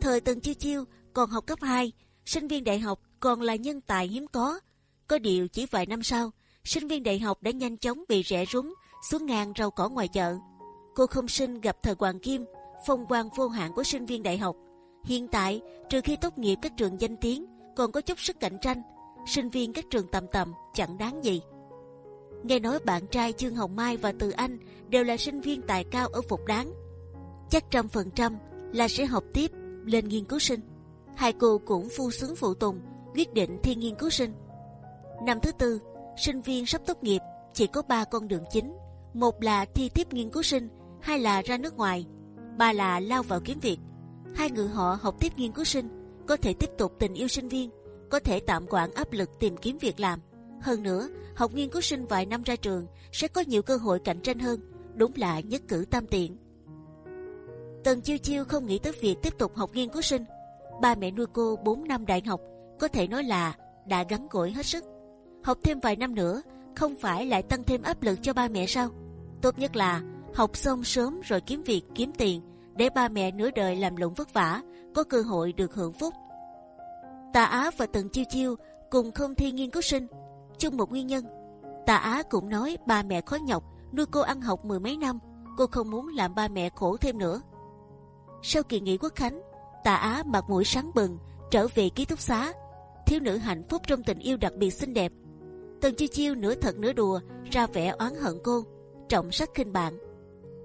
Speaker 1: Thời Tần Chiêu Chiêu còn học cấp 2, sinh viên đại học còn là nhân tài hiếm có. Có điều chỉ vài năm sau, sinh viên đại học đã nhanh chóng bị rẽ rúng xuống ngang rau cỏ ngoài chợ. Cô không sinh gặp thời Hoàng Kim, phong quang vô hạn của sinh viên đại học. Hiện tại, trừ khi tốt nghiệp các trường danh tiếng, còn có chút sức cạnh tranh, sinh viên các trường tầm tầm chẳng đáng gì. Nghe nói bạn trai Trương Hồng Mai và Từ Anh đều là sinh viên tài cao ở Phục Đáng. Chắc trăm phần trăm là sẽ học tiếp lên nghiên cứu sinh. Hai cô cũng phu sướng phụ tùng, quyết định thi nghiên cứu sinh. Năm thứ tư, sinh viên sắp tốt nghiệp chỉ có ba con đường chính. Một là thi tiếp nghiên cứu sinh, hai là ra nước ngoài, ba là lao vào kiếm việc. Hai người họ học tiếp nghiên cứu sinh, có thể tiếp tục tình yêu sinh viên, có thể tạm quản áp lực tìm kiếm việc làm. Hơn nữa, học nghiên cứu sinh vài năm ra trường sẽ có nhiều cơ hội cạnh tranh hơn, đúng là nhất cử tam tiện. Tần chiêu chiêu không nghĩ tới việc tiếp tục học nghiên cứu sinh. Ba mẹ nuôi cô 4 năm đại học, có thể nói là đã gắn gỗi hết sức. Học thêm vài năm nữa, không phải lại tăng thêm áp lực cho ba mẹ sao? Tốt nhất là học xong sớm rồi kiếm việc kiếm tiền, để ba mẹ nửa đời làm lụng vất vả, có cơ hội được hưởng phúc. Tà Á và Tần Chiêu Chiêu cùng không thi nghiên cứu sinh, chung một nguyên nhân. Tạ Á cũng nói ba mẹ khó nhọc nuôi cô ăn học mười mấy năm, cô không muốn làm ba mẹ khổ thêm nữa. Sau kỳ nghỉ quốc khánh, Tạ Á mặt mũi sáng bừng trở về ký túc xá. Thiếu nữ hạnh phúc trong tình yêu đặc biệt xinh đẹp. Tần Chiêu Chiêu nửa thật nửa đùa ra vẻ oán hận cô, trọng sắc khinh bạn.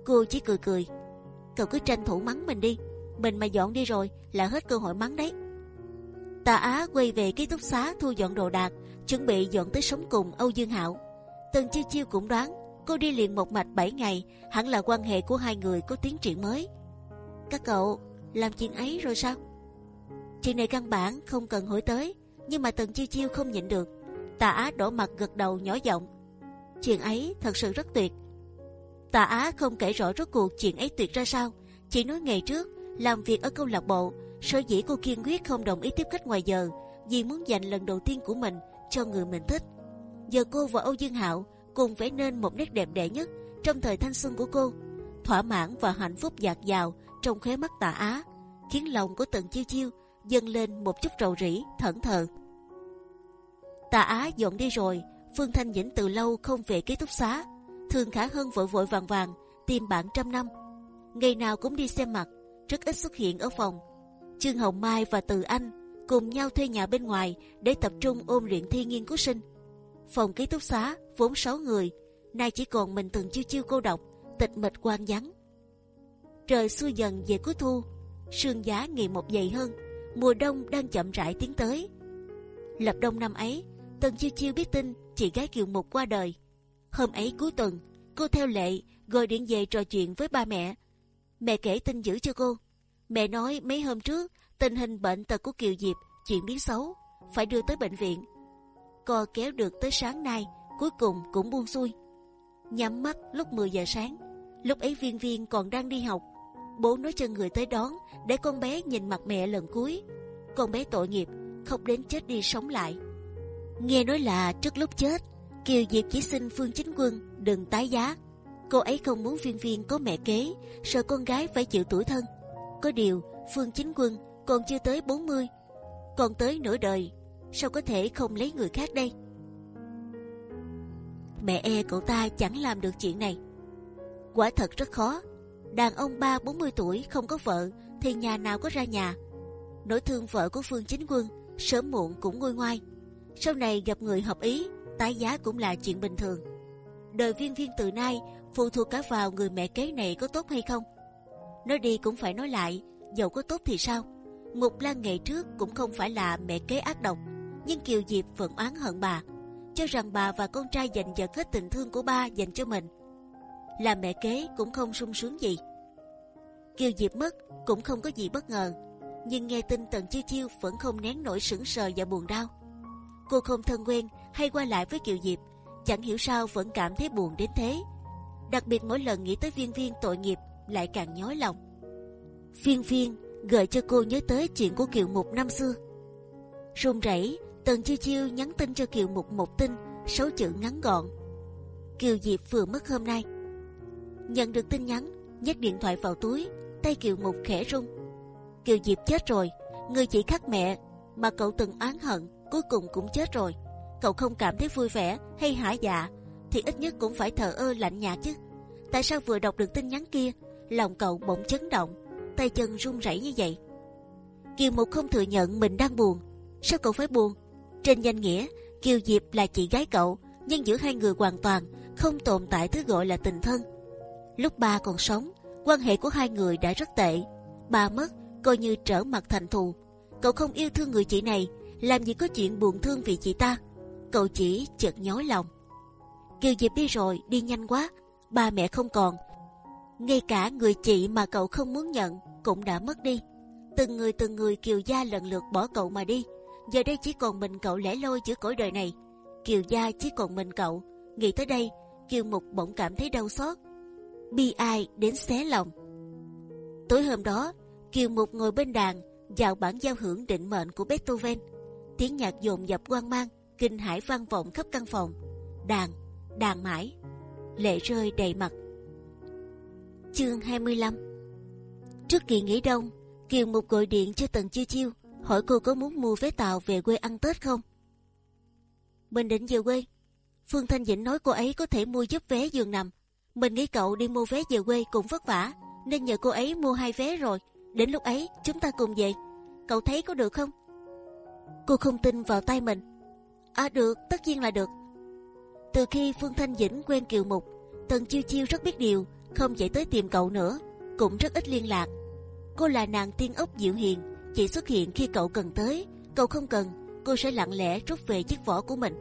Speaker 1: Cô chỉ cười cười. Cậu cứ tranh thủ mắng mình đi, mình mà dọn đi rồi là hết cơ hội mắng đấy. Tạ Á quay về ký túc xá thu dọn đồ đạc, chuẩn bị dọn tới sống cùng Âu Dương Hạo. Tần Chiêu Chiêu cũng đoán cô đi liền một mạch 7 ngày, hẳn là quan hệ của hai người có tiến triển mới. Các cậu làm chuyện ấy rồi sao? Chuyện này căn bản không cần hỏi tới, nhưng mà Tần Chiêu Chiêu không nhịn được. Tạ Á đổ mặt gật đầu nhỏ giọng. Chuyện ấy thật sự rất tuyệt. Tạ Á không kể rõ rốt cuộc chuyện ấy tuyệt ra sao, chỉ nói ngày trước làm việc ở câu lạc bộ, sở dĩ cô kiên quyết không đồng ý tiếp khách ngoài giờ, vì muốn dành lần đầu tiên của mình cho người mình thích. Giờ cô và Âu Dương Hạo cùng vẽ nên một nét đẹp đẽ nhất trong thời thanh xuân của cô, thỏa mãn và hạnh phúc dạt dào trong khóe mắt tà Á, khiến lòng của Tần Chiêu Chiêu dâng lên một chút rầu rĩ, thẫn thờ. Tà Á dọn đi rồi, Phương Thanh Dĩnh từ lâu không về ký túc xá, thường Khả Hân vội vội vàng vàng tìm bạn trăm năm, ngày nào cũng đi xem mặt, rất ít xuất hiện ở phòng. Trương Hồng Mai và Từ Anh cùng nhau thuê nhà bên ngoài để tập trung ôn luyện thi nghiên cứu sinh. Phòng ký túc xá vốn 6 người, nay chỉ còn mình từng chiêu chiêu cô độc, tịch mịch quan vắng. Trời xuôi dần về cuối thu, sương giá ngày một dày hơn, mùa đông đang chậm rãi tiến tới. Lập đông năm ấy, Tần Chiêu Chiêu biết tin chị gái Kiều Mục qua đời. Hôm ấy cuối tuần, cô theo lệ gọi điện về trò chuyện với ba mẹ. Mẹ kể tin dữ cho cô. Mẹ nói mấy hôm trước tình hình bệnh tật của Kiều Diệp chuyển biến xấu, phải đưa tới bệnh viện. Co kéo được tới sáng nay, cuối cùng cũng buông xuôi. Nhắm mắt lúc 10 giờ sáng, lúc ấy Viên Viên còn đang đi học. Bố nói cho người tới đón để con bé nhìn mặt mẹ lần cuối. Con bé tội nghiệp, khóc đến chết đi sống lại. Nghe nói là trước lúc chết, Kiều Diệp chỉ xin Phương Chính Quân đừng tái giá. Cô ấy không muốn Viên Viên có mẹ kế, sợ con gái phải chịu tuổi thân. Có điều Phương Chính Quân còn chưa tới 40 còn tới nửa đời, sao có thể không lấy người khác đây? Mẹ e cậu ta chẳng làm được chuyện này. Quả thật rất khó. Đàn ông ba bốn mươi tuổi không có vợ thì nhà nào có ra nhà. Nỗi thương vợ của Phương Chính Quân sớm muộn cũng nguôi ngoai. Sau này gặp người hợp ý, tái giá cũng là chuyện bình thường. Đời viên viên từ nay phụ thuộc cả vào người mẹ kế này có tốt hay không. Nói đi cũng phải nói lại, dẫu có tốt thì sao? Mục Lan ngày trước cũng không phải là mẹ kế ác độc, nhưng Kiều Diệp vẫn oán hận bà, cho rằng bà và con trai dành dật hết tình thương của ba dành cho mình. Làm mẹ kế cũng không sung sướng gì. Kiều Diệp mất cũng không có gì bất ngờ, nhưng nghe tin Tần Chiêu Chiêu vẫn không nén nổi sững sờ và buồn đau. Cô không thân quen hay qua lại với Kiều Diệp, chẳng hiểu sao vẫn cảm thấy buồn đến thế. Đặc biệt mỗi lần nghĩ tới Viên Viên tội nghiệp lại càng nhói lòng. Viên Viên gợi cho cô nhớ tới chuyện của Kiều Mục năm xưa. run rẩy, Tần Chiêu Chiêu nhắn tin cho Kiều Mục một tin, sáu chữ ngắn gọn. Kiều Diệp vừa mất hôm nay. Nhận được tin nhắn, nhét điện thoại vào túi, tay Kiều Mục khẽ run Kiều Diệp chết rồi, người chỉ khắc mẹ mà cậu từng oán hận cuối cùng cũng chết rồi. Cậu không cảm thấy vui vẻ hay hả dạ thì ít nhất cũng phải thờ ơ lạnh nhạt chứ. Tại sao vừa đọc được tin nhắn kia, lòng cậu bỗng chấn động, tay chân run rẩy như vậy? Kiều Mục không thừa nhận mình đang buồn. Sao cậu phải buồn? Trên danh nghĩa, Kiều Diệp là chị gái cậu, nhưng giữa hai người hoàn toàn không tồn tại thứ gọi là tình thân. Lúc ba còn sống, quan hệ của hai người đã rất tệ. Ba mất, coi như trở mặt thành thù. Cậu không yêu thương người chị này, làm gì có chuyện buồn thương vì chị ta. Cậu chỉ chợt nhói lòng. Kiều Diệp đi rồi, đi nhanh quá. Ba mẹ không còn, ngay cả người chị mà cậu không muốn nhận cũng đã mất đi. Từng người từng người Kiều gia lần lượt bỏ cậu mà đi. Giờ đây chỉ còn mình cậu lẻ loi giữa cõi đời này. Kiều gia chỉ còn mình cậu. Nghĩ tới đây, Kiều Mục bỗng cảm thấy đau xót, bi ai đến xé lòng. Tối hôm đó, Kiều Mục ngồi bên đàn dạo bản giao hưởng định mệnh của Beethoven. Tiếng nhạc dồn dập quan mang, kinh hải vang vọng khắp căn phòng. Đàn, đàn mãi, lệ rơi đầy mặt. Chương 25 Trước kỳ nghỉ đông, Kiều Mục gọi điện cho Tần Chiêu Chiêu hỏi cô có muốn mua vé tàu về quê ăn Tết không. Mình định về quê. Phương Thanh Dĩnh nói cô ấy có thể mua giúp vé giường nằm. Mình nghĩ cậu đi mua vé về quê cũng vất vả, nên nhờ cô ấy mua hai vé rồi. Đến lúc ấy chúng ta cùng về. Cậu thấy có được không? Cô không tin vào tay mình. À được, tất nhiên là được. Từ khi Phương Thanh Dĩnh quen Kiều Mục, Tần Chiêu Chiêu rất biết điều, không chạy tới tìm cậu nữa, cũng rất ít liên lạc. Cô là nàng tiên ốc dịu hiền, chỉ xuất hiện khi cậu cần tới, cậu không cần, cô sẽ lặng lẽ rút về chiếc vỏ của mình.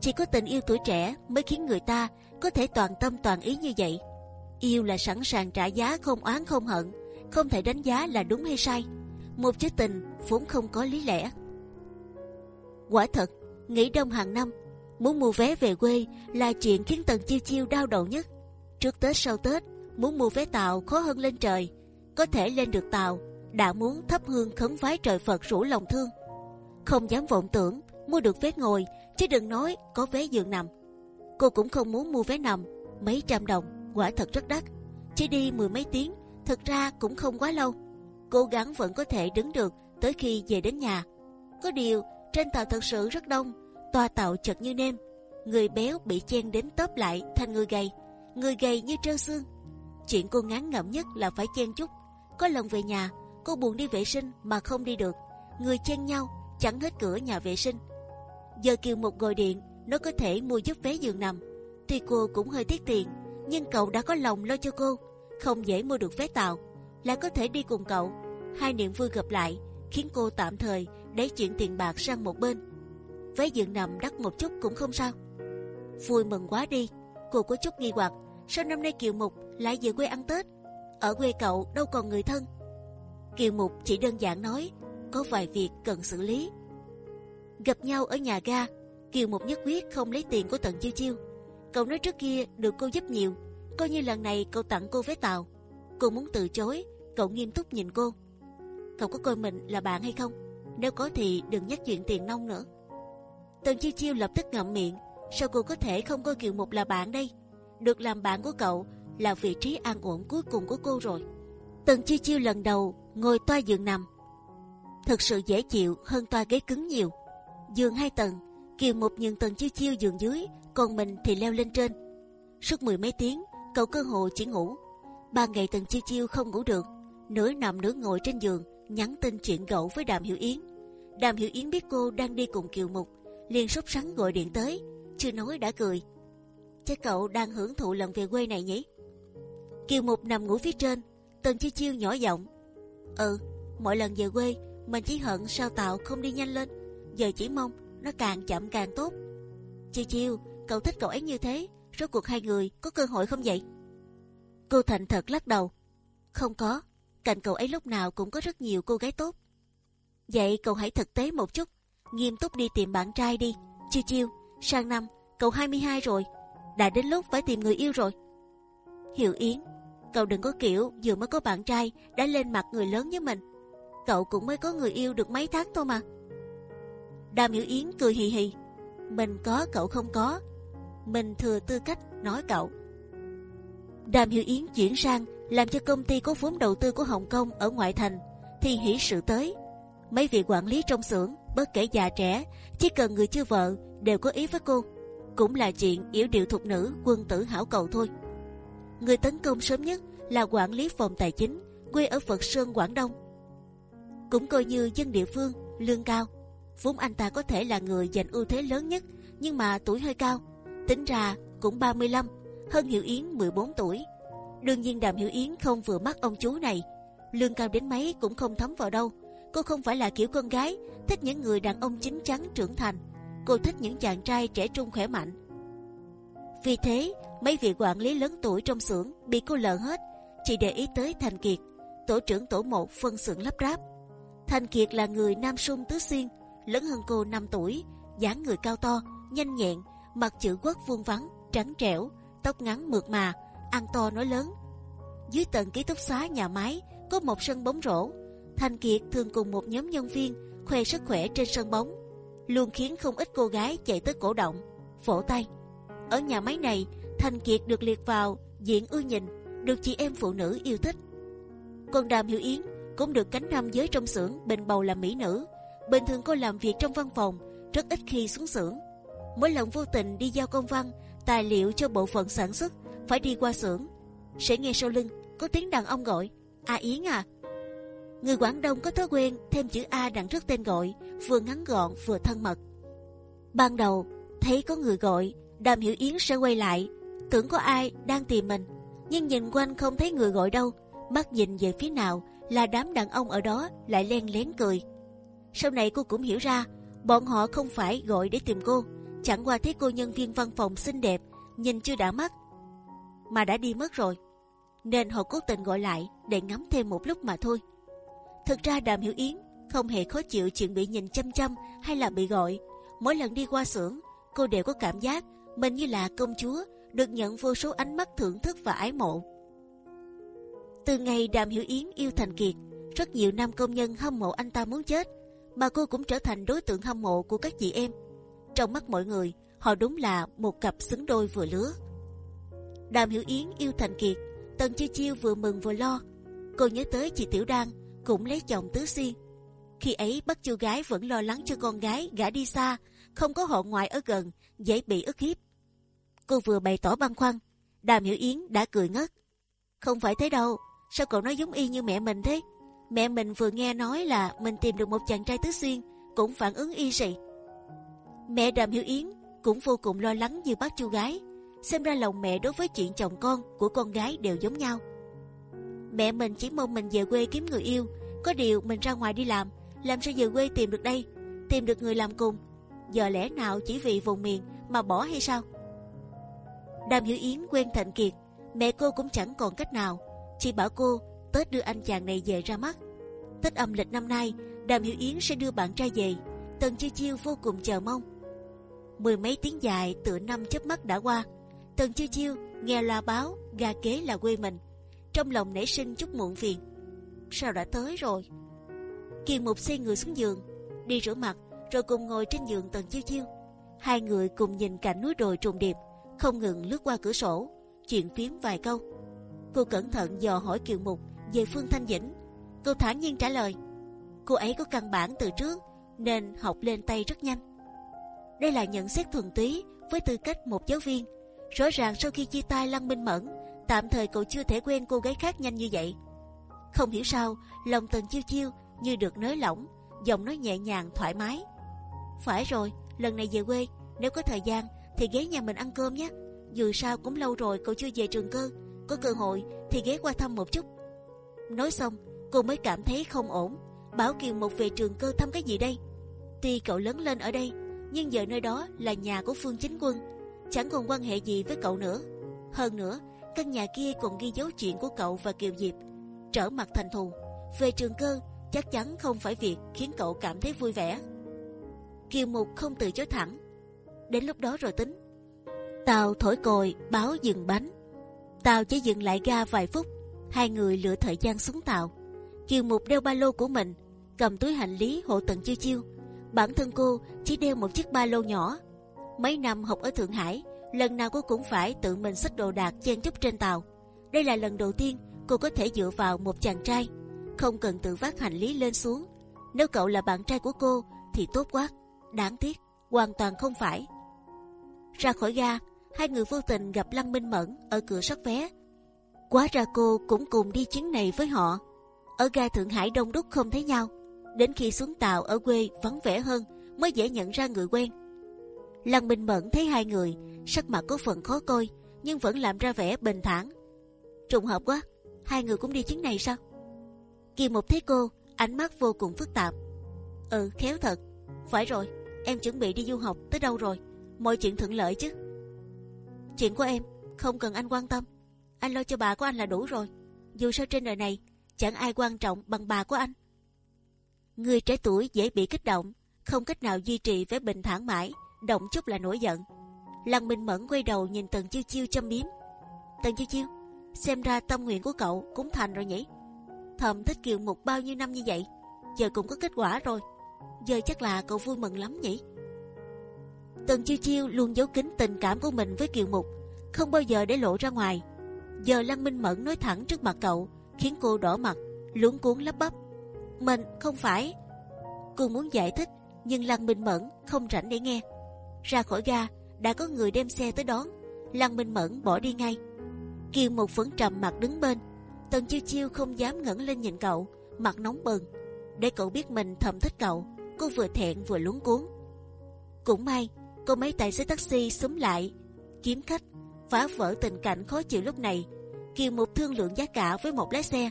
Speaker 1: Chỉ có tình yêu tuổi trẻ mới khiến người ta có thể toàn tâm toàn ý như vậy. Yêu là sẵn sàng trả giá không oán không hận, không thể đánh giá là đúng hay sai. Một chữ tình vốn không có lý lẽ. Quả thật, nghỉ đông hàng năm, muốn mua vé về quê là chuyện khiến Tần Chiêu Chiêu đau đầu nhất. Trước Tết sau Tết, muốn mua vé tàu khó hơn lên trời. Có thể lên được tàu, đã muốn thắp hương khấn vái trời Phật rủ lòng thương. Không dám vọng tưởng mua được vé ngồi, chứ đừng nói có vé giường nằm. Cô cũng không muốn mua vé nằm, mấy trăm đồng, quả thật rất đắt. Chỉ đi mười mấy tiếng, thực ra cũng không quá lâu. Cố gắng vẫn có thể đứng được tới khi về đến nhà. Có điều trên tàu thật sự rất đông, toa tàu chật như nêm. Người béo bị chen đến tớp lại thành người gầy, người gầy như trơ xương. Chuyện cô ngán ngẩm nhất là phải chen chút. Có lần về nhà, cô buồn đi vệ sinh mà không đi được. Người chen nhau, chẳng hết cửa nhà vệ sinh. Giờ Kiều một gọi điện, nó có thể mua giúp vé giường nằm, thì cô cũng hơi tiếc tiền. Nhưng cậu đã có lòng lo cho cô, không dễ mua được vé tàu, lại có thể đi cùng cậu. Hai niềm vui gặp lại, khiến cô tạm thời để chuyện tiền bạc sang một bên. Vé giường nằm đắt một chút cũng không sao. Vui mừng quá đi, cô có chút nghi hoặc sao năm nay Kiều Mục lại về quê ăn Tết? Ở quê cậu đâu còn người thân. Kiều Mục chỉ đơn giản nói có vài việc cần xử lý. Gặp nhau ở nhà ga, Kiều Mục nhất quyết không lấy tiền của Tần Chiêu Chiêu. Cậu nói trước kia được cô giúp nhiều, coi như lần này cậu tặng cô vé tàu. Cô muốn từ chối, cậu nghiêm túc nhìn cô. Cậu có coi mình là bạn hay không? Nếu có thì đừng nhắc chuyện tiền nông nữa. Tần Chiêu Chiêu lập tức ngậm miệng. Sao cô có thể không coi Kiều Mục là bạn đây? Được làm bạn của cậu là vị trí an ổn cuối cùng của cô rồi. Tần Chi Chiêu lần đầu ngồi toa giường nằm, thật sự dễ chịu hơn toa ghế cứng nhiều. Giường hai tầng, Kiều Mục nhường Tần Chiêu Chiêu giường dưới, còn mình thì leo lên trên. Suốt mười mấy tiếng, cậu cơ hồ chỉ ngủ. Ba ngày Tần Chiêu Chiêu không ngủ được, nửa nằm nửa ngồi trên giường, nhắn tin chuyện gẫu với Đàm Hiểu Yến. Đàm Hiểu Yến biết cô đang đi cùng Kiều Mục, liền sốt sắng gọi điện tới, chưa nói đã cười. Chắc cậu đang hưởng thụ lần về quê này nhỉ? Kiều Mục nằm ngủ phía trên, Tần Chiêu Chiêu nhỏ giọng. Ừ, mỗi lần về quê mình chỉ hận sao tàu không đi nhanh lên, giờ chỉ mong nó càng chậm càng tốt. Chiêu Chiêu, cậu thích cậu ấy như thế, rốt cuộc hai người có cơ hội không vậy? Cô thành thật lắc đầu. Không có, cạnh cậu ấy lúc nào cũng có rất nhiều cô gái tốt. Vậy cậu hãy thực tế một chút, nghiêm túc đi tìm bạn trai đi. Chiêu Chiêu, sang năm cậu 22 rồi, đã đến lúc phải tìm người yêu rồi. Hiểu Yến, cậu đừng có kiểu vừa mới có bạn trai đã lên mặt người lớn với mình. Cậu cũng mới có người yêu được mấy tháng thôi mà. Đàm Hiểu Yến cười hì hì. Mình có cậu không có. mình thừa tư cách nói cậu. Đàm Hiểu Yến chuyển sang làm cho công ty có vốn đầu tư của Hồng Kông ở ngoại thành thì hỷ sự tới. Mấy vị quản lý trong xưởng bất kể già trẻ chỉ cần người chưa vợ đều có ý với cô cũng là chuyện yếu điệu thục nữ, quân tử hảo cầu thôi. Người tấn công sớm nhất là quản lý phòng tài chính, quê ở Phật Sơn, Quảng Đông. Cũng coi như dân địa phương, lương cao. Vốn anh ta có thể là người giành ưu thế lớn nhất, nhưng mà tuổi hơi cao, tính ra cũng 35 hơn Hiểu Yến 14 tuổi. Đương nhiên Đàm Hiểu Yến không vừa mắt ông chú này. Lương cao đến mấy cũng không thấm vào đâu. Cô không phải là kiểu con gái, thích những người đàn ông chín chắn trưởng thành cô thích những chàng trai trẻ trung khỏe mạnh. Vì thế, mấy vị quản lý lớn tuổi trong xưởng bị cô lờ hết, chỉ để ý tới Thành Kiệt, tổ trưởng tổ một phân xưởng lắp ráp. Thành Kiệt là người nam sung tứ xuyên, lớn hơn cô 5 tuổi, dáng người cao to, nhanh nhẹn mặt chữ quốc vuông vắn, trắng trẻo, tóc ngắn mượt mà, ăn to nói lớn. Dưới tầng ký túc xá nhà máy có một sân bóng rổ. Thành Kiệt thường cùng một nhóm nhân viên khoe sức khỏe trên sân bóng luôn khiến không ít cô gái chạy tới cổ động vỗ tay. Ở nhà máy này Thành Kiệt được liệt vào diện ưa nhìn, được chị em phụ nữ yêu thích. Còn Đàm Hiểu Yến cũng được cánh nam giới trong xưởng bình bầu làm mỹ nữ. Bình thường cô làm việc trong văn phòng, rất ít khi xuống xưởng. Mỗi lần vô tình đi giao công văn, tài liệu cho bộ phận sản xuất phải đi qua xưởng. Sẽ nghe sau lưng, có tiếng đàn ông gọi a yến à người quảng đông có thói quen thêm chữ a đằng trước tên gọi, vừa ngắn gọn vừa thân mật. Ban đầu, thấy có người gọi, đàm hiểu yến sẽ quay lại, tưởng có ai đang tìm mình. Nhưng nhìn quanh không thấy người gọi đâu, mắt nhìn về phía nào là đám đàn ông ở đó lại len lén cười. Sau này cô cũng hiểu ra, bọn họ không phải gọi để tìm cô, chẳng qua thấy cô nhân viên văn phòng xinh đẹp, nhìn chưa đã mắt, mà đã đi mất rồi. Nên họ cố tình gọi lại để ngắm thêm một lúc mà thôi thực ra đàm hiểu yến không hề khó chịu chuyện bị nhìn chăm chăm hay là bị gọi. Mỗi lần đi qua xưởng, cô đều có cảm giác mình như là công chúa được nhận vô số ánh mắt thưởng thức và ái mộ. Từ ngày đàm hiểu yến yêu thành kiệt, rất nhiều nam công nhân hâm mộ anh ta muốn chết, mà cô cũng trở thành đối tượng hâm mộ của các chị em. Trong mắt mọi người, họ đúng là một cặp xứng đôi vừa lứa. Đàm hiểu yến yêu thành kiệt, tần chiêu chiêu vừa mừng vừa lo. Cô nhớ tới chị tiểu đan cũng lấy chồng tứ xuyên khi ấy, bắt chu gái vẫn lo lắng cho con gái gả đi xa, không có hộ ngoại ở gần, dễ bị ức hiếp. Cô vừa bày tỏ băn khoăn, đàm hiểu yến đã cười ngất. Không phải thế đâu, sao cậu nói giống y như mẹ mình thế? Mẹ mình vừa nghe nói là mình tìm được một chàng trai tứ xuyên, cũng phản ứng y dị mẹ đàm hiểu yến cũng vô cùng lo lắng như bác chu gái. Xem ra lòng mẹ đối với chuyện chồng con của con gái đều giống nhau mẹ mình chỉ mong mình về quê kiếm người yêu. Có điều mình ra ngoài đi làm làm sao về quê tìm được đây? Tìm được người làm cùng. Giờ lẽ nào chỉ vì vùng miền mà bỏ hay sao? Đàm hiểu yến quen thịnh kiệt. Mẹ cô cũng chẳng còn cách nào. Chỉ bảo cô tết đưa anh chàng này về ra mắt. Tết âm lịch năm nay, đàm hiểu yến sẽ đưa bạn trai về. Tần chiêu chiêu vô cùng chờ mong. Mười mấy tiếng dài tựa năm chớp mắt đã qua. Tần chiêu chiêu nghe loa báo gà kế là quê mình trong lòng nảy sinh chút muộn phiền. Sao đã tới rồi? Kiều mục xây người xuống giường, đi rửa mặt, rồi cùng ngồi trên giường tần chiêu chiêu. Hai người cùng nhìn cảnh núi đồi trùng điệp, không ngừng lướt qua cửa sổ, chuyện phiếm vài câu. Cô cẩn thận dò hỏi kiều mục về phương thanh dĩnh cô thản nhiên trả lời, cô ấy có căn bản từ trước, nên học lên tay rất nhanh. Đây là nhận xét thuần túy với tư cách một giáo viên. Rõ ràng sau khi chia tay lăng minh mẫn tạm thời cậu chưa thể quen cô gái khác nhanh như vậy. Không hiểu sao, lòng tần chiêu chiêu như được nới lỏng, giọng nói nhẹ nhàng, thoải mái. Phải rồi, lần này về quê, nếu có thời gian thì ghé nhà mình ăn cơm nhé. Dù sao cũng lâu rồi cậu chưa về trường cơ, có cơ hội thì ghé qua thăm một chút. Nói xong, cô mới cảm thấy không ổn, bảo kiều một về trường cơ thăm cái gì đây? Tuy cậu lớn lên ở đây, nhưng giờ nơi đó là nhà của phương chính quân, chẳng còn quan hệ gì với cậu nữa. Hơn nữa căn nhà kia còn ghi dấu chuyện của cậu và kiều diệp. Trở mặt thành thù. Về trường cơ, chắc chắn không phải việc khiến cậu cảm thấy vui vẻ. Kiều mục không từ chối thẳng. Đến lúc đó rồi tính. Tàu thổi còi, báo dừng bánh. Tàu chỉ dừng lại ga vài phút. Hai người lựa thời gian xuống tàu. Kiều mục đeo ba lô của mình, cầm túi hành lý hộ tận chiêu chiêu. Bản thân cô chỉ đeo một chiếc ba lô nhỏ. Mấy năm học ở thượng hải lần nào cô cũng phải tự mình xách đồ đạc chen chúc trên tàu. Đây là lần đầu tiên cô có thể dựa vào một chàng trai, không cần tự vác hành lý lên xuống. Nếu cậu là bạn trai của cô thì tốt quá. Đáng tiếc, hoàn toàn không phải. Ra khỏi ga, hai người vô tình gặp Lăng Minh Mẫn ở cửa soát vé. Quá ra cô cũng cùng đi chuyến này với họ. Ở ga Thượng Hải đông đúc không thấy nhau. Đến khi xuống tàu ở quê vắng vẻ hơn mới dễ nhận ra người quen. Lăng Minh Mẫn thấy hai người sắc mặt có phần khó coi nhưng vẫn làm ra vẻ bình thản. Trùng hợp quá, hai người cũng đi chuyến này sao? Kỳ Mục thấy cô, ánh mắt vô cùng phức tạp. Ừ, khéo thật. Phải rồi, em chuẩn bị đi du học tới đâu rồi? Mọi chuyện thuận lợi chứ? Chuyện của em không cần anh quan tâm. Anh lo cho bà của anh là đủ rồi. Dù sao trên đời này chẳng ai quan trọng bằng bà của anh. Người trẻ tuổi dễ bị kích động, không cách nào duy trì vẻ bình thản mãi, động chút là nổi giận. Lăng Minh Mẫn quay đầu nhìn Tần Chiêu Chiêu châm biếm. Tần Chiêu Chiêu, xem ra tâm nguyện của cậu cũng thành rồi nhỉ? Thầm thích Kiều Mục bao nhiêu năm như vậy, giờ cũng có kết quả rồi. Giờ chắc là cậu vui mừng lắm nhỉ? Tần Chiêu Chiêu luôn giấu kín tình cảm của mình với Kiều Mục, không bao giờ để lộ ra ngoài. Giờ Lăng Minh Mẫn nói thẳng trước mặt cậu, khiến cô đỏ mặt, luống cuốn lắp bắp. Mình không phải. Cô muốn giải thích, nhưng Lăng Minh Mẫn không rảnh để nghe. Ra khỏi ga, đã có người đem xe tới đón. Lăng Minh Mẫn bỏ đi ngay. Kiều Mục vẫn trầm mặt đứng bên. Tần Chiêu Chiêu không dám ngẩng lên nhìn cậu, mặt nóng bừng. Để cậu biết mình thầm thích cậu, cô vừa thẹn vừa luống cuống. Cũng may, cô mấy tài xế taxi xúm lại, kiếm khách, phá vỡ tình cảnh khó chịu lúc này. Kiều Mục thương lượng giá cả với một lái xe,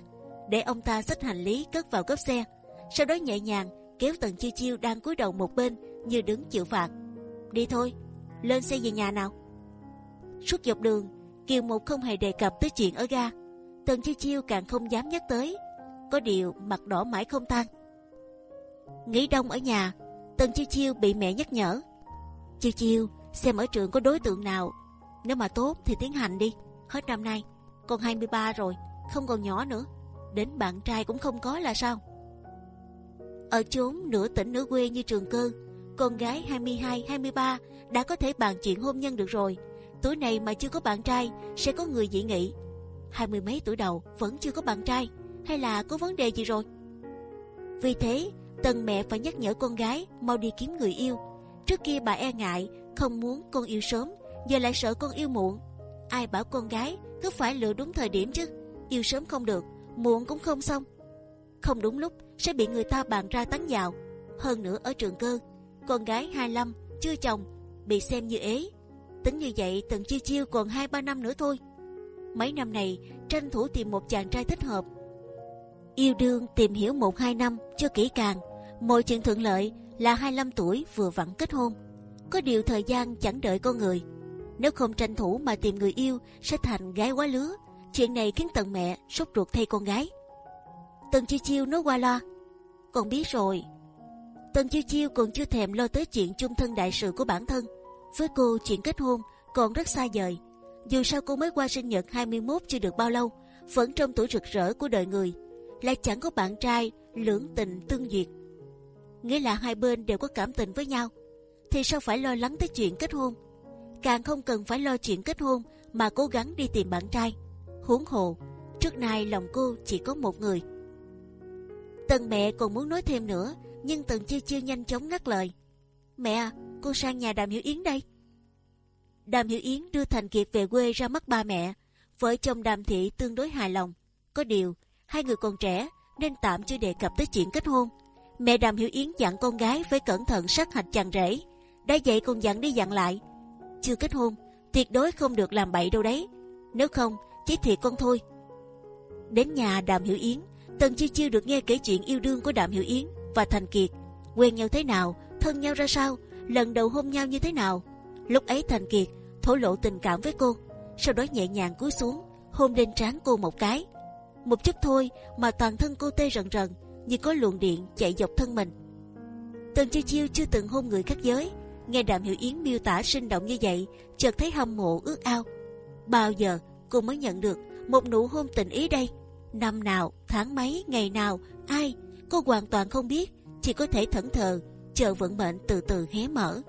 Speaker 1: để ông ta xách hành lý cất vào cốp xe. Sau đó nhẹ nhàng kéo Tần Chiêu Chiêu đang cúi đầu một bên như đứng chịu phạt. Đi thôi, lên xe về nhà nào. Suốt dọc đường, Kiều một không hề đề cập tới chuyện ở ga. Tần Chiêu Chiêu càng không dám nhắc tới. Có điều mặt đỏ mãi không tan. Nghỉ đông ở nhà, Tần Chiêu Chiêu bị mẹ nhắc nhở. Chiêu Chiêu, xem ở trường có đối tượng nào. Nếu mà tốt thì tiến hành đi. Hết năm nay, con 23 rồi, không còn nhỏ nữa. Đến bạn trai cũng không có là sao? Ở chốn nửa tỉnh nửa quê như trường cơ, con gái 22, 23 đã có thể bàn chuyện hôn nhân được rồi. Tuổi này mà chưa có bạn trai sẽ có người dị nghị. Hai mươi mấy tuổi đầu vẫn chưa có bạn trai hay là có vấn đề gì rồi? Vì thế, tần mẹ phải nhắc nhở con gái mau đi kiếm người yêu. Trước kia bà e ngại, không muốn con yêu sớm, giờ lại sợ con yêu muộn. Ai bảo con gái cứ phải lựa đúng thời điểm chứ? Yêu sớm không được, muộn cũng không xong. Không đúng lúc sẽ bị người ta bàn ra tán dạo Hơn nữa ở trường cơ, con gái 25 chưa chồng bị xem như ế. Tính như vậy, tần chiêu chiêu còn hai, ba năm nữa thôi. Mấy năm này, tranh thủ tìm một chàng trai thích hợp. Yêu đương tìm hiểu một, hai năm, cho kỹ càng. Mọi chuyện thuận lợi là 25 tuổi vừa vặn kết hôn. Có điều thời gian chẳng đợi con người. Nếu không tranh thủ mà tìm người yêu, sẽ thành gái quá lứa. Chuyện này khiến tần mẹ sốt ruột thay con gái. Tần chiêu chiêu nói qua loa. Con biết rồi. Tần chiêu chiêu còn chưa thèm lo tới chuyện chung thân đại sự của bản thân. Với cô chuyện kết hôn còn rất xa vời. Dù sao cô mới qua sinh nhật 21 chưa được bao lâu, vẫn trong tuổi rực rỡ của đời người, lại chẳng có bạn trai lưỡng tình tương duyệt. Nghĩa là hai bên đều có cảm tình với nhau, thì sao phải lo lắng tới chuyện kết hôn? Càng không cần phải lo chuyện kết hôn mà cố gắng đi tìm bạn trai. Huống hồ, trước nay lòng cô chỉ có một người. Tần mẹ còn muốn nói thêm nữa, nhưng Tần chiêu chiêu nhanh chóng ngắt lời. Mẹ, à, cô sang nhà Đàm Hiểu Yến đây. Đàm Hiểu Yến đưa Thành Kiệt về quê ra mắt ba mẹ. Vợ chồng Đàm Thị tương đối hài lòng. Có điều, hai người còn trẻ nên tạm chưa đề cập tới chuyện kết hôn. Mẹ Đàm Hiểu Yến dặn con gái phải cẩn thận sát hạch chàng rể. Đã vậy còn dặn đi dặn lại. Chưa kết hôn, tuyệt đối không được làm bậy đâu đấy. Nếu không, chỉ thiệt con thôi. Đến nhà Đàm Hiểu Yến, Tần Chiêu Chiêu được nghe kể chuyện yêu đương của Đàm Hiểu Yến và Thành Kiệt. Quen nhau thế nào, thân nhau ra sao, lần đầu hôn nhau như thế nào. Lúc ấy Thành Kiệt thổ lộ tình cảm với cô, sau đó nhẹ nhàng cúi xuống hôn lên trán cô một cái. Một chút thôi mà toàn thân cô tê rần rần, như có luồng điện chạy dọc thân mình. Tần Chiêu Chiêu chưa từng hôn người khác giới, nghe Đàm Hiểu Yến miêu tả sinh động như vậy, chợt thấy hâm mộ ước ao. Bao giờ cô mới nhận được một nụ hôn tình ý đây? Năm nào, tháng mấy, ngày nào, ai? Cô hoàn toàn không biết, chỉ có thể thẫn thờ chờ vận mệnh từ từ hé mở.